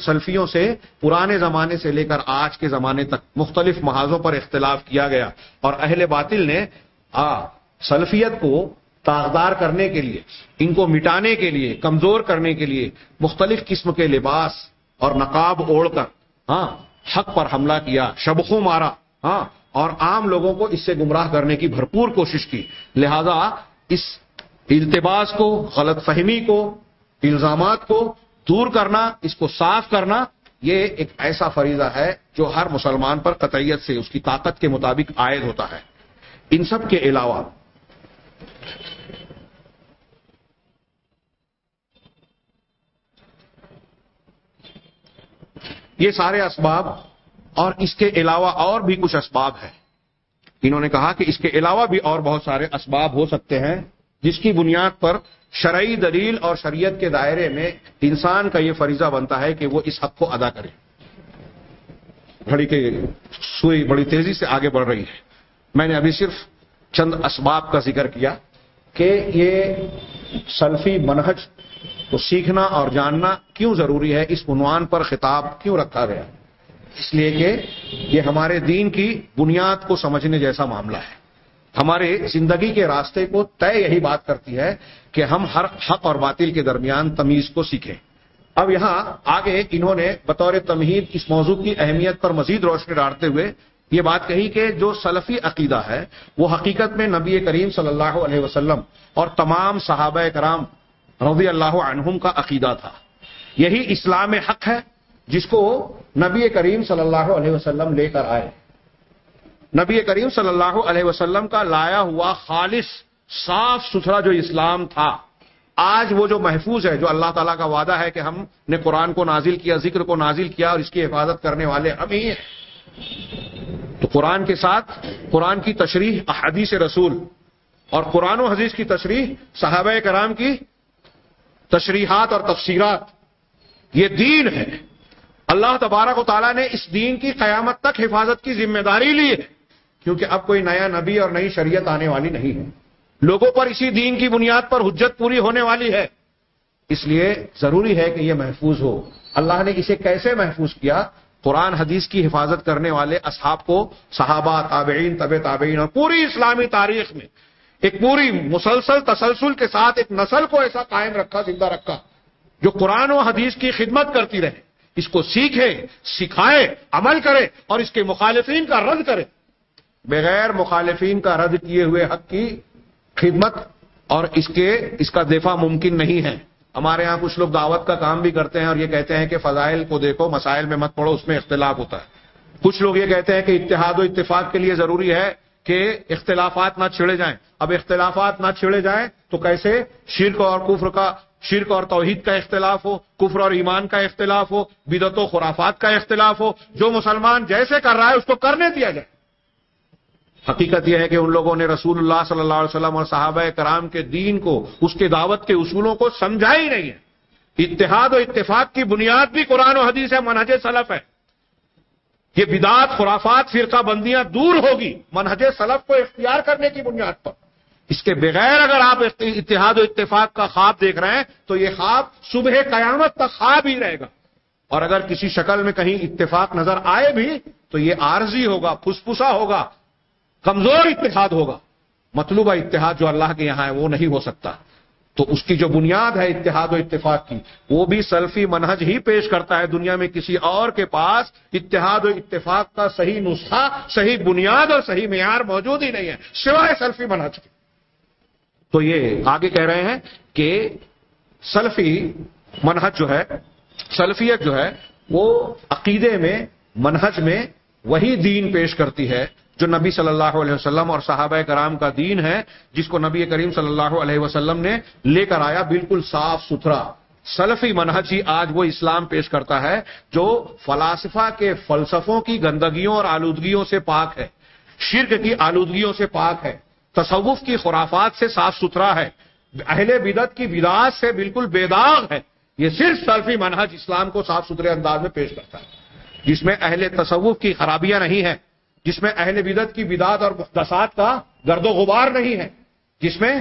سلفیوں سے پرانے زمانے سے لے کر آج کے زمانے تک مختلف محاذوں پر اختلاف کیا گیا۔ اور اہل باطل نے، آ، سلفیت کو تاغدار کرنے کے لیے، ان کو مٹانے کے لیے، کمزور کرنے کے لیے مختلف قسم کے لباس اور نقاب اوڑھ کر ہاں حق پر حملہ کیا، شبخوں مارا ہاں اور عام لوگوں کو اس سے گمراہ کرنے کی بھرپور کوشش کی۔ لہذا اس التباس کو، غلط فہمی کو، الزامات کو دور کرنا، اس کو صاف کرنا، یہ ایک ایسا فریضہ ہے جو ہر مسلمان پر قطعیت سے اس کی طاقت کے مطابق عائد ہوتا ہے۔ ان سب کے علاوہ یہ سارے اسباب اور اس کے علاوہ اور بھی کچھ اسباب ہیں۔ انہوں نے کہا کہ اس کے علاوہ بھی اور بہت سارے اسباب ہو سکتے ہیں جس کی بنیاد پر شرعی دلیل اور شریعت کے دائرے میں انسان کا یہ فریضہ بنتا ہے کہ وہ اس حق کو ادا کرے۔ گھڑی کے سوئی بڑی تیزی سے آگے بڑھ رہی ہے۔ میں نے ابھی صرف چند اسباب کا ذکر کیا کہ یہ سلفی منہج کو سیکھنا اور جاننا کیوں ضروری ہے؟ اس عنوان پر خطاب کیوں رکھا گیا؟ اس لیے کہ یہ ہمارے دین کی بنیاد کو سمجھنے جیسا معاملہ ہے۔ ہمارے زندگی کے راستے کو طے یہی بات کرتی ہے کہ ہم ہر حق اور باطل کے درمیان تمیز کو سیکھیں۔ اب یہاں آگے انہوں نے بطور تمہید اس موضوع کی اہمیت پر مزید روشنی ڈالتے ہوئے یہ بات کہی کہ جو سلفی عقیدہ ہے، وہ حقیقت میں نبی کریم صلی اللہ علیہ وسلم اور تمام صحابہ کرام رضی اللہ عنہم کا عقیدہ تھا۔ یہی اسلام حق ہے جس کو نبی کریم صلی اللہ علیہ وسلم لے کر آئے۔ نبی کریم صلی اللہ علیہ وسلم کا لایا ہوا خالص، صاف ستھرا جو اسلام تھا۔ آج وہ جو محفوظ ہے، جو اللہ تعالیٰ کا وعدہ ہے کہ ہم نے قرآن کو نازل کیا، ذکر کو نازل کیا اور اس کی حفاظت کرنے والے ہم ہی ہیں تو قرآن کے ساتھ قرآن کی تشریح، احادیث رسول اور قرآن و حدیث کی تشریح صحابہ کرام کی تشریحات اور تفسیرات۔ یہ دین ہے۔ اللہ تبارک و تعالیٰ نے اس دین کی قیامت تک حفاظت کی ذمہ داری لی ہے۔ کیونکہ اب کوئی نیا نبی اور نئی شریعت آنے والی نہیں ہے۔ لوگوں پر اسی دین کی بنیاد پر حجت پوری ہونے والی ہے۔ اس لیے ضروری ہے کہ یہ محفوظ ہو۔ اللہ نے اسے کیسے محفوظ کیا؟ قرآن حدیث کی حفاظت کرنے والے اصحاب کو، صحابہ، تابعین طب تابعین اور پوری اسلامی تاریخ میں۔ ایک پوری مسلسل تسلسل کے ساتھ ایک نسل کو ایسا قائم رکھا، زندہ رکھا، جو قرآن و حدیث کی خدمت کرتی رہے، اس کو سیکھے، سکھائے، عمل کرے اور اس کے مخالفین کا رد کرے۔ بغیر مخالفین کا رد کیے ہوئے حق کی خدمت اور اس کے، اس کا دفاع ممکن نہیں ہے۔ ہمارے یہاں کچھ لوگ دعوت کا کام بھی کرتے ہیں اور یہ کہتے ہیں کہ فضائل کو دیکھو، مسائل میں مت پڑھو، اس میں اختلاف ہوتا ہے۔ کچھ لوگ یہ کہتے ہیں کہ اتحاد و اتفاق کے لیے ضروری ہے کہ اختلافات نہ چھڑے جائیں۔ اب اختلافات نہ چھڑے جائیں تو کیسے؟ شرک اور کفر کا، شرک اور توحید کا اختلاف ہو، کفر اور ایمان کا اختلاف ہو بدت و خرافات کا اختلاف ہو۔ جو مسلمان جیسے کر رہا ہے، اس کو کرنے دیا جائے۔ حقیقت یہ ہے کہ ان لوگوں نے رسول اللہ صلی اللہ علیہ وسلم اور صحابہ کرام کے دین کو، اس کے دعوت کے اصولوں کو سمجھا ہی نہیں ہے۔ اتحاد و اتفاق کی بنیاد بھی قرآن و حدیث ہے، منہج سلف ہے۔ یہ بدعت خرافات، فرقہ بندیاں دور ہوگی۔ منہج سلف کو اختیار کرنے کی بنیاد پر۔ اس کے بغیر اگر آپ اتحاد و اتفاق کا خواب دیکھ رہے ہیں، تو یہ خواب صبح قیامت تک خواب ہی رہے گا۔ اور اگر کسی شکل میں کہیں اتفاق نظر آئے بھی، تو یہ عارضی ہوگا پھسپسا ہوگا، کمزور اتحاد ہوگا۔ مطلوبہ اتحاد جو اللہ کے یہاں ہے، وہ نہیں ہو سکتا۔ تو اس کی جو بنیاد ہے اتحاد و اتفاق کی، وہ بھی سلفی منہج ہی پیش کرتا ہے دنیا میں کسی اور کے پاس۔ اتحاد و اتفاق کا صحیح نسخہ، صحیح بنیاد اور صحیح معیار موجود ہی نہیں ہے، سوائے سلفی منہج کے۔ تو یہ آگے کہہ رہے ہیں کہ سلفی منہج جو ہے، سلفیت جو ہے، وہ عقیدے میں، منہج میں وہی دین پیش کرتی ہے۔ جو نبی صلی اللہ علیہ وسلم اور صحابہ کرام کا دین ہے، جس کو نبی کریم صلی اللہ علیہ وسلم نے لے کر آیا بالکل صاف ستھرا۔ سلفی منہج ہی آج وہ اسلام پیش کرتا ہے، جو فلاسفہ کے فلسفوں کی گندگیوں اور آلودگیوں سے پاک ہے۔ شرک کی آلودگیوں سے پاک ہے۔ تصوف کی خرافات سے صاف ستھرا ہے۔ اہل بدت کی بدعات سے بالکل بے داغ ہے۔ یہ صرف سلفی منہج اسلام کو صاف ستھرے انداز میں پیش کرتا ہے۔ جس میں اہل تصوف کی خرابیاں نہیں ہیں۔ جس میں اہل بدت کی بدعت اور مختصات کا گرد و غبار نہیں ہے، جس میں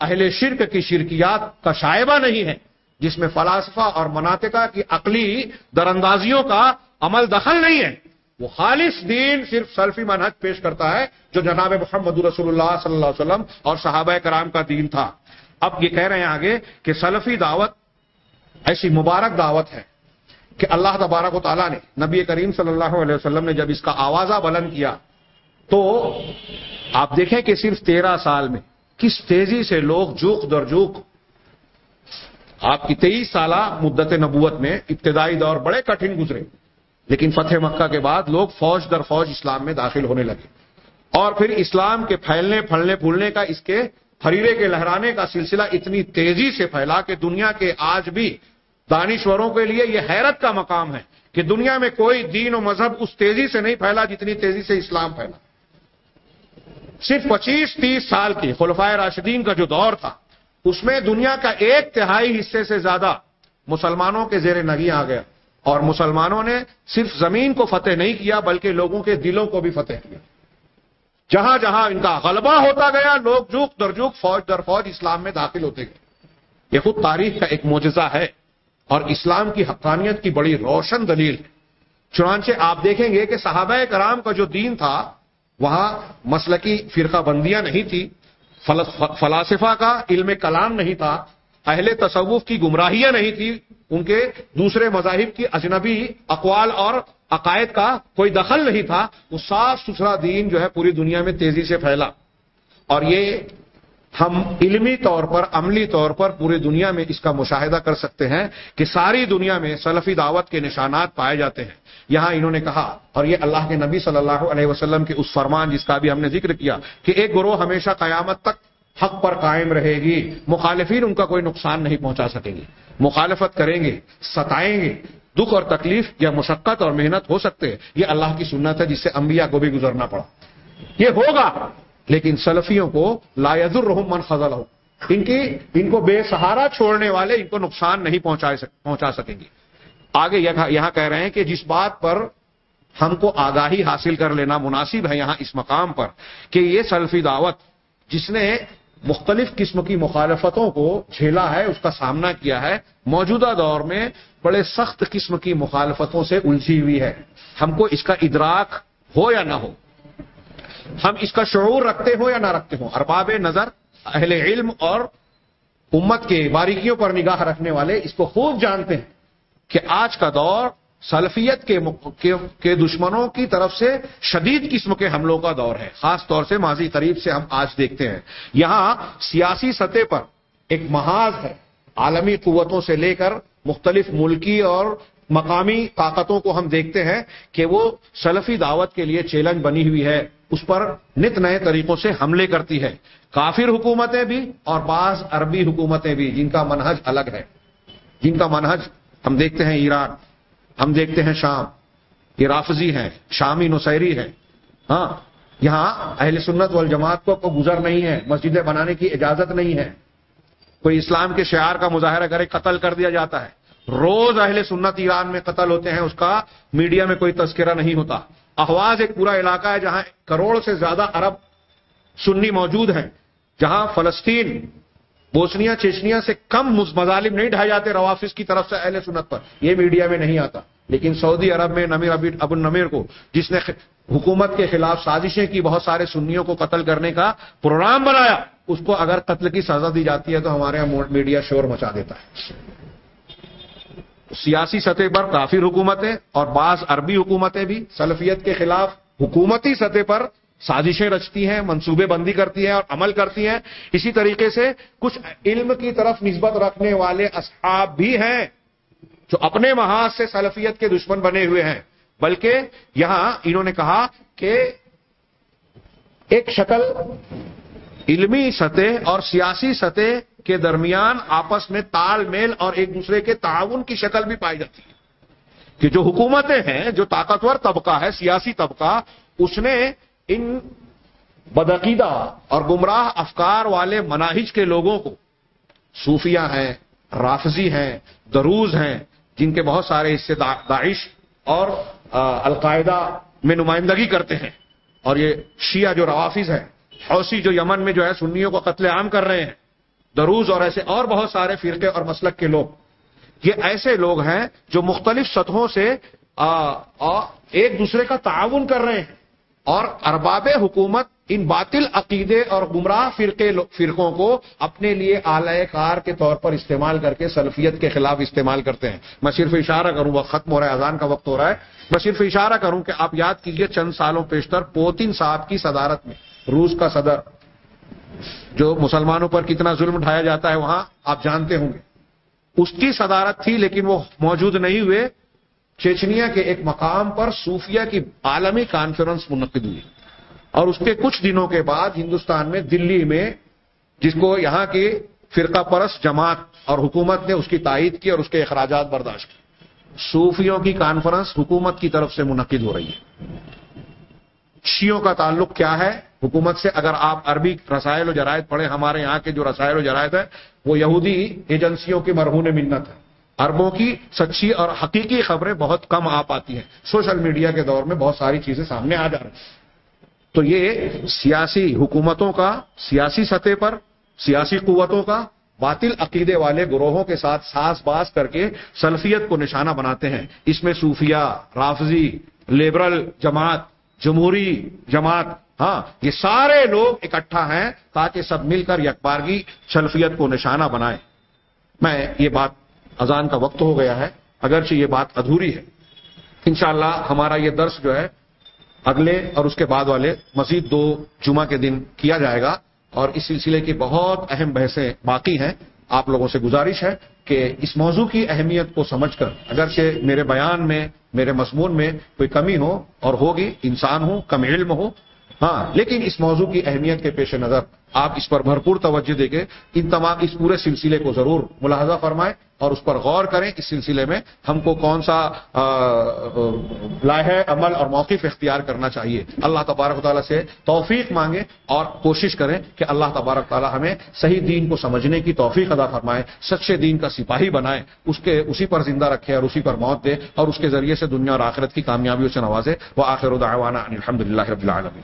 اہل شرک کی شرکیات کا شائبہ نہیں ہے، جس میں فلاسفہ اور مناطقہ کی عقلی دراندازیوں کا عمل دخل نہیں ہے۔ وہ خالص دین صرف سلفی منحج پیش کرتا ہے، جو جناب محمد رسول اللہ صلی اللہ علیہ وسلم اور صحابہ کرام کا دین تھا۔ اب یہ کہہ رہے ہیں آگے کہ سلفی دعوت ایسی مبارک دعوت ہے۔ کہ اللہ تبارک و تعالیٰ نے نبی کریم صلی اللہ علیہ وسلم نے جب اس کا آوازہ بلند کیا تو آپ دیکھیں کہ صرف تیرہ سال میں کس تیزی سے لوگ جوک در جوک آپ کی تیئیس سالہ مدت نبوت میں ابتدائی دور بڑے کٹھن گزرے لیکن فتح مکہ کے بعد لوگ فوج در فوج اسلام میں داخل ہونے لگے اور پھر اسلام کے پھیلنے، پھلنے، پھولنے کا اس کے فریرے کے لہرانے کا سلسلہ اتنی تیزی سے پھیلا کہ دنیا کے آج بھی دانشوروں کے لیے یہ حیرت کا مقام ہے کہ دنیا میں کوئی دین و مذہب اس تیزی سے نہیں پھیلا جتنی تیزی سے اسلام پھیلا۔ صرف پچیس تیس سال کی خلفائے راشدین کا جو دور تھا، اس میں دنیا کا ایک تہائی حصے سے زیادہ مسلمانوں کے زیر نگی آ گیا۔ اور مسلمانوں نے صرف زمین کو فتح نہیں کیا، بلکہ لوگوں کے دلوں کو بھی فتح کیا۔ جہاں جہاں ان کا غلبہ ہوتا گیا، لوگ جوک در جوک فوج در فوج اسلام میں داخل ہوتے گئے۔ یہ خود تاریخ کا ایک معجزہ ہے۔ اور اسلام کی حقانیت کی بڑی روشن دلیل چنانچہ آپ دیکھیں گے کہ صحابہ کرام کا جو دین تھا، وہاں مسلکی فرقہ بندیاں نہیں تھی فلاسفہ کا علم کلام نہیں تھا، اہل تصوف کی گمراہیاں نہیں تھی، ان کے دوسرے مذاہب کی اجنبی اقوال اور عقائد کا کوئی دخل نہیں تھا، وہ صاف ستھرا دین جو ہے پوری دنیا میں تیزی سے پھیلا۔ اور یہ ہم علمی طور پر، عملی طور پر پوری دنیا میں اس کا مشاہدہ کر سکتے ہیں کہ ساری دنیا میں سلفی دعوت کے نشانات پائے جاتے ہیں۔ یہاں انہوں نے کہا، اور یہ اللہ کے نبی صلی اللہ علیہ وسلم کے اس فرمان جس کا بھی ہم نے ذکر کیا کہ ایک گروہ ہمیشہ قیامت تک حق پر قائم رہے گی، مخالفین ان کا کوئی نقصان نہیں پہنچا سکیں گے۔ مخالفت کریں گے، ستائیں گے، دکھ اور تکلیف یا مشقت اور محنت ہو سکتے ہیں یہ اللہ کی سنت ہے جس سے انبیاء کو بھی گزرنا پڑا۔ یہ ہوگا۔ لیکن سلفیوں کو لا الرحم من خزل ہو ان کی ان کو بے سہارا چھوڑنے والے ان کو نقصان نہیں پہنچا سکیں گے۔ آگے یہاں کہہ رہے ہیں کہ جس بات پر ہم کو آگاہی حاصل کر لینا مناسب ہے یہاں اس مقام پر کہ یہ سلفی دعوت جس نے مختلف قسم کی مخالفتوں کو جھیلا ہے، اس کا سامنا کیا ہے، موجودہ دور میں بڑے سخت قسم کی مخالفتوں سے الجھی ہوئی ہے۔ ہم کو اس کا ادراک ہو یا نہ ہو ہم اس کا شعور رکھتے ہو یا نہ رکھتے ہو ارباب نظر، اہل علم اور امت کے باریکیوں پر نگاہ رکھنے والے اس کو خوب جانتے ہیں کہ آج کا دور سلفیت کے دشمنوں کی طرف سے شدید قسم کے حملوں کا دور ہے۔ خاص طور سے ماضی قریب سے ہم آج دیکھتے ہیں۔ یہاں سیاسی سطح پر ایک محاذ ہے۔ عالمی قوتوں سے لے کر مختلف ملکی اور مقامی طاقتوں کو ہم دیکھتے ہیں کہ وہ سلفی دعوت کے لیے چیلنج بنی ہوئی ہے۔ اس پر نت نئے طریقوں سے حملے کرتی ہے۔ کافر حکومتیں بھی اور بعض عربی حکومتیں بھی، جن کا منہج الگ ہے۔ جن کا منہج، ہم دیکھتے ہیں ایران، ہم دیکھتے ہیں شام۔ یہ رافضی ہیں، شامی نصیری ہے ہاں یہاں اہل سنت والجماعت کو کوئی گزر نہیں ہے، مسجدیں بنانے کی اجازت نہیں ہے۔ کوئی اسلام کے شعار کا مظاہرہ کرے، قتل کر دیا جاتا ہے۔ روز اہل سنت ایران میں قتل ہوتے ہیں، اس کا میڈیا میں کوئی تذکرہ نہیں ہوتا۔ احواز ایک پورا علاقہ ہے جہاں کروڑ سے زیادہ عرب سنی موجود ہیں، جہاں فلسطین، بوسنیا، چیچنیا سے کم مظالم نہیں ڈھائے جاتے روافظ کی طرف سے اہل سنت پر۔ یہ میڈیا میں نہیں آتا۔ لیکن سعودی عرب میں نمیر ابو النمیر کو، جس نے حکومت کے خلاف سازشیں کی بہت سارے سنیوں کو قتل کرنے کا پروگرام بنایا، اس کو اگر قتل کی سزا دی جاتی ہے تو ہمارے یہاں میڈیا شور مچا دیتا ہے۔ سیاسی سطح پر کافر حکومتیں اور بعض عربی حکومتیں بھی سلفیت کے خلاف حکومتی سطح پر سازشیں رچتی ہیں، منصوبے بندی کرتی ہیں اور عمل کرتی ہیں۔ اسی طریقے سے کچھ علم کی طرف نسبت رکھنے والے اصحاب بھی ہیں جو اپنے محاذ سے سلفیت کے دشمن بنے ہوئے ہیں۔ بلکہ یہاں انہوں نے کہا کہ ایک شکل علمی سطح اور سیاسی سطح کے درمیان آپس میں تال میل اور ایک دوسرے کے تعاون کی شکل بھی پائی جاتی ہے۔ کہ جو حکومتیں ہیں، جو طاقتور طبقہ ہے، سیاسی طبقہ، اس نے ان بدعقیدہ اور گمراہ افکار والے مناہج کے لوگوں کو صوفیہ ہیں، رافضی ہیں، دروز ہیں، جن کے بہت سارے حصے داعش اور القاعدہ میں نمائندگی کرتے ہیں۔ اور یہ شیعہ جو روافظ ہے حوثی جو یمن میں جو ہے سنیوں کو قتل عام کر رہے ہیں، دروز اور ایسے اور بہت سارے فرقے اور مسلک کے لوگ۔ یہ ایسے لوگ ہیں جو مختلف سطحوں سے ایک دوسرے کا تعاون کر رہے ہیں۔ اور ارباب حکومت ان باطل عقیدے اور گمراہ فرقے فرقوں کو اپنے لیے اعلی کار کے طور پر استعمال کر کے سلفیت کے خلاف استعمال کرتے ہیں۔ میں صرف اشارہ کروں وہ ختم ہو رہا ہے، اذان کا وقت ہو رہا ہے۔ میں صرف اشارہ کروں کہ آپ یاد کیجیے چند سالوں پیشتر پوتین صاحب کی صدارت میں۔ روس کا صدر، جو مسلمانوں پر کتنا ظلم اٹھایا جاتا ہے وہاں، آپ جانتے ہوں گے۔ اس کی صدارت تھی، لیکن وہ موجود نہیں ہوئے۔ چیچنیا کے ایک مقام پر صوفیہ کی عالمی کانفرنس منعقد ہوئی۔ اور اس کے کچھ دنوں کے بعد ہندوستان میں دلی میں، جس کو یہاں کی فرقہ پرست جماعت اور حکومت نے اس کی تائید کی اور اس کے اخراجات برداشت کی صوفیوں کی کانفرنس حکومت کی طرف سے منعقد ہو رہی ہے۔ شیوں کا تعلق کیا ہے؟ حکومت سے اگر آپ عربی رسائل و جرائد پڑھیں، ہمارے یہاں کے جو رسائل و جرائد ہیں، وہ یہودی ایجنسیوں کی مرہون منت ہے اربوں کی سچی اور حقیقی خبریں بہت کم آ پاتی ہیں۔ سوشل میڈیا کے دور میں بہت ساری چیزیں سامنے آ جا رہی ہیں۔ تو یہ سیاسی حکومتوں کا، سیاسی سطح پر، سیاسی قوتوں کا باطل عقیدے والے گروہوں کے ساتھ ساس باز کر کے سلفیت کو نشانہ بناتے ہیں۔ اس میں صوفیہ رافضی، لیبرل جماعت، جمہوری جماعت ہاں یہ سارے لوگ اکٹھا ہیں تاکہ سب مل کر یکبارگی سلفیت کو نشانہ بنائیں۔ میں یہ بات اذان کا وقت ہو گیا ہے، اگرچہ یہ بات ادھوری ہے۔ انشاءاللہ ہمارا یہ درس جو ہے، اگلے اور اس کے بعد والے مزید دو جمعہ کے دن کیا جائے گا۔ اور اس سلسلے کی بہت اہم بحثیں باقی ہیں۔ آپ لوگوں سے گزارش ہے کہ اس موضوع کی اہمیت کو سمجھ کر، اگرچہ میرے بیان میں، میرے مضمون میں کوئی کمی ہو، اور ہوگی، انسان ہو کم علم ہو ہاں لیکن اس موضوع کی اہمیت کے پیش نظر آپ اس پر بھرپور توجہ دے کے ان تمام اس پورے سلسلے کو ضرور ملاحظہ فرمائیں اور اس پر غور کریں اس سلسلے میں ہم کو کون سا لاہ عمل اور موقف اختیار کرنا چاہیے۔ اللہ تبارک تعالیٰ سے توفیق مانگے اور کوشش کریں کہ اللہ تبارک تعالیٰ ہمیں صحیح دین کو سمجھنے کی توفیق ادا فرمائے، سچے دین کا سپاہی بنائے، اس کے، اسی پر زندہ رکھے اور اسی پر موت دے اور اس کے ذریعے سے دنیا اور آخرت کی کامیابیوں سے نوازے۔ وہ آخر الدعوانا الحمد للہ رب العالمین۔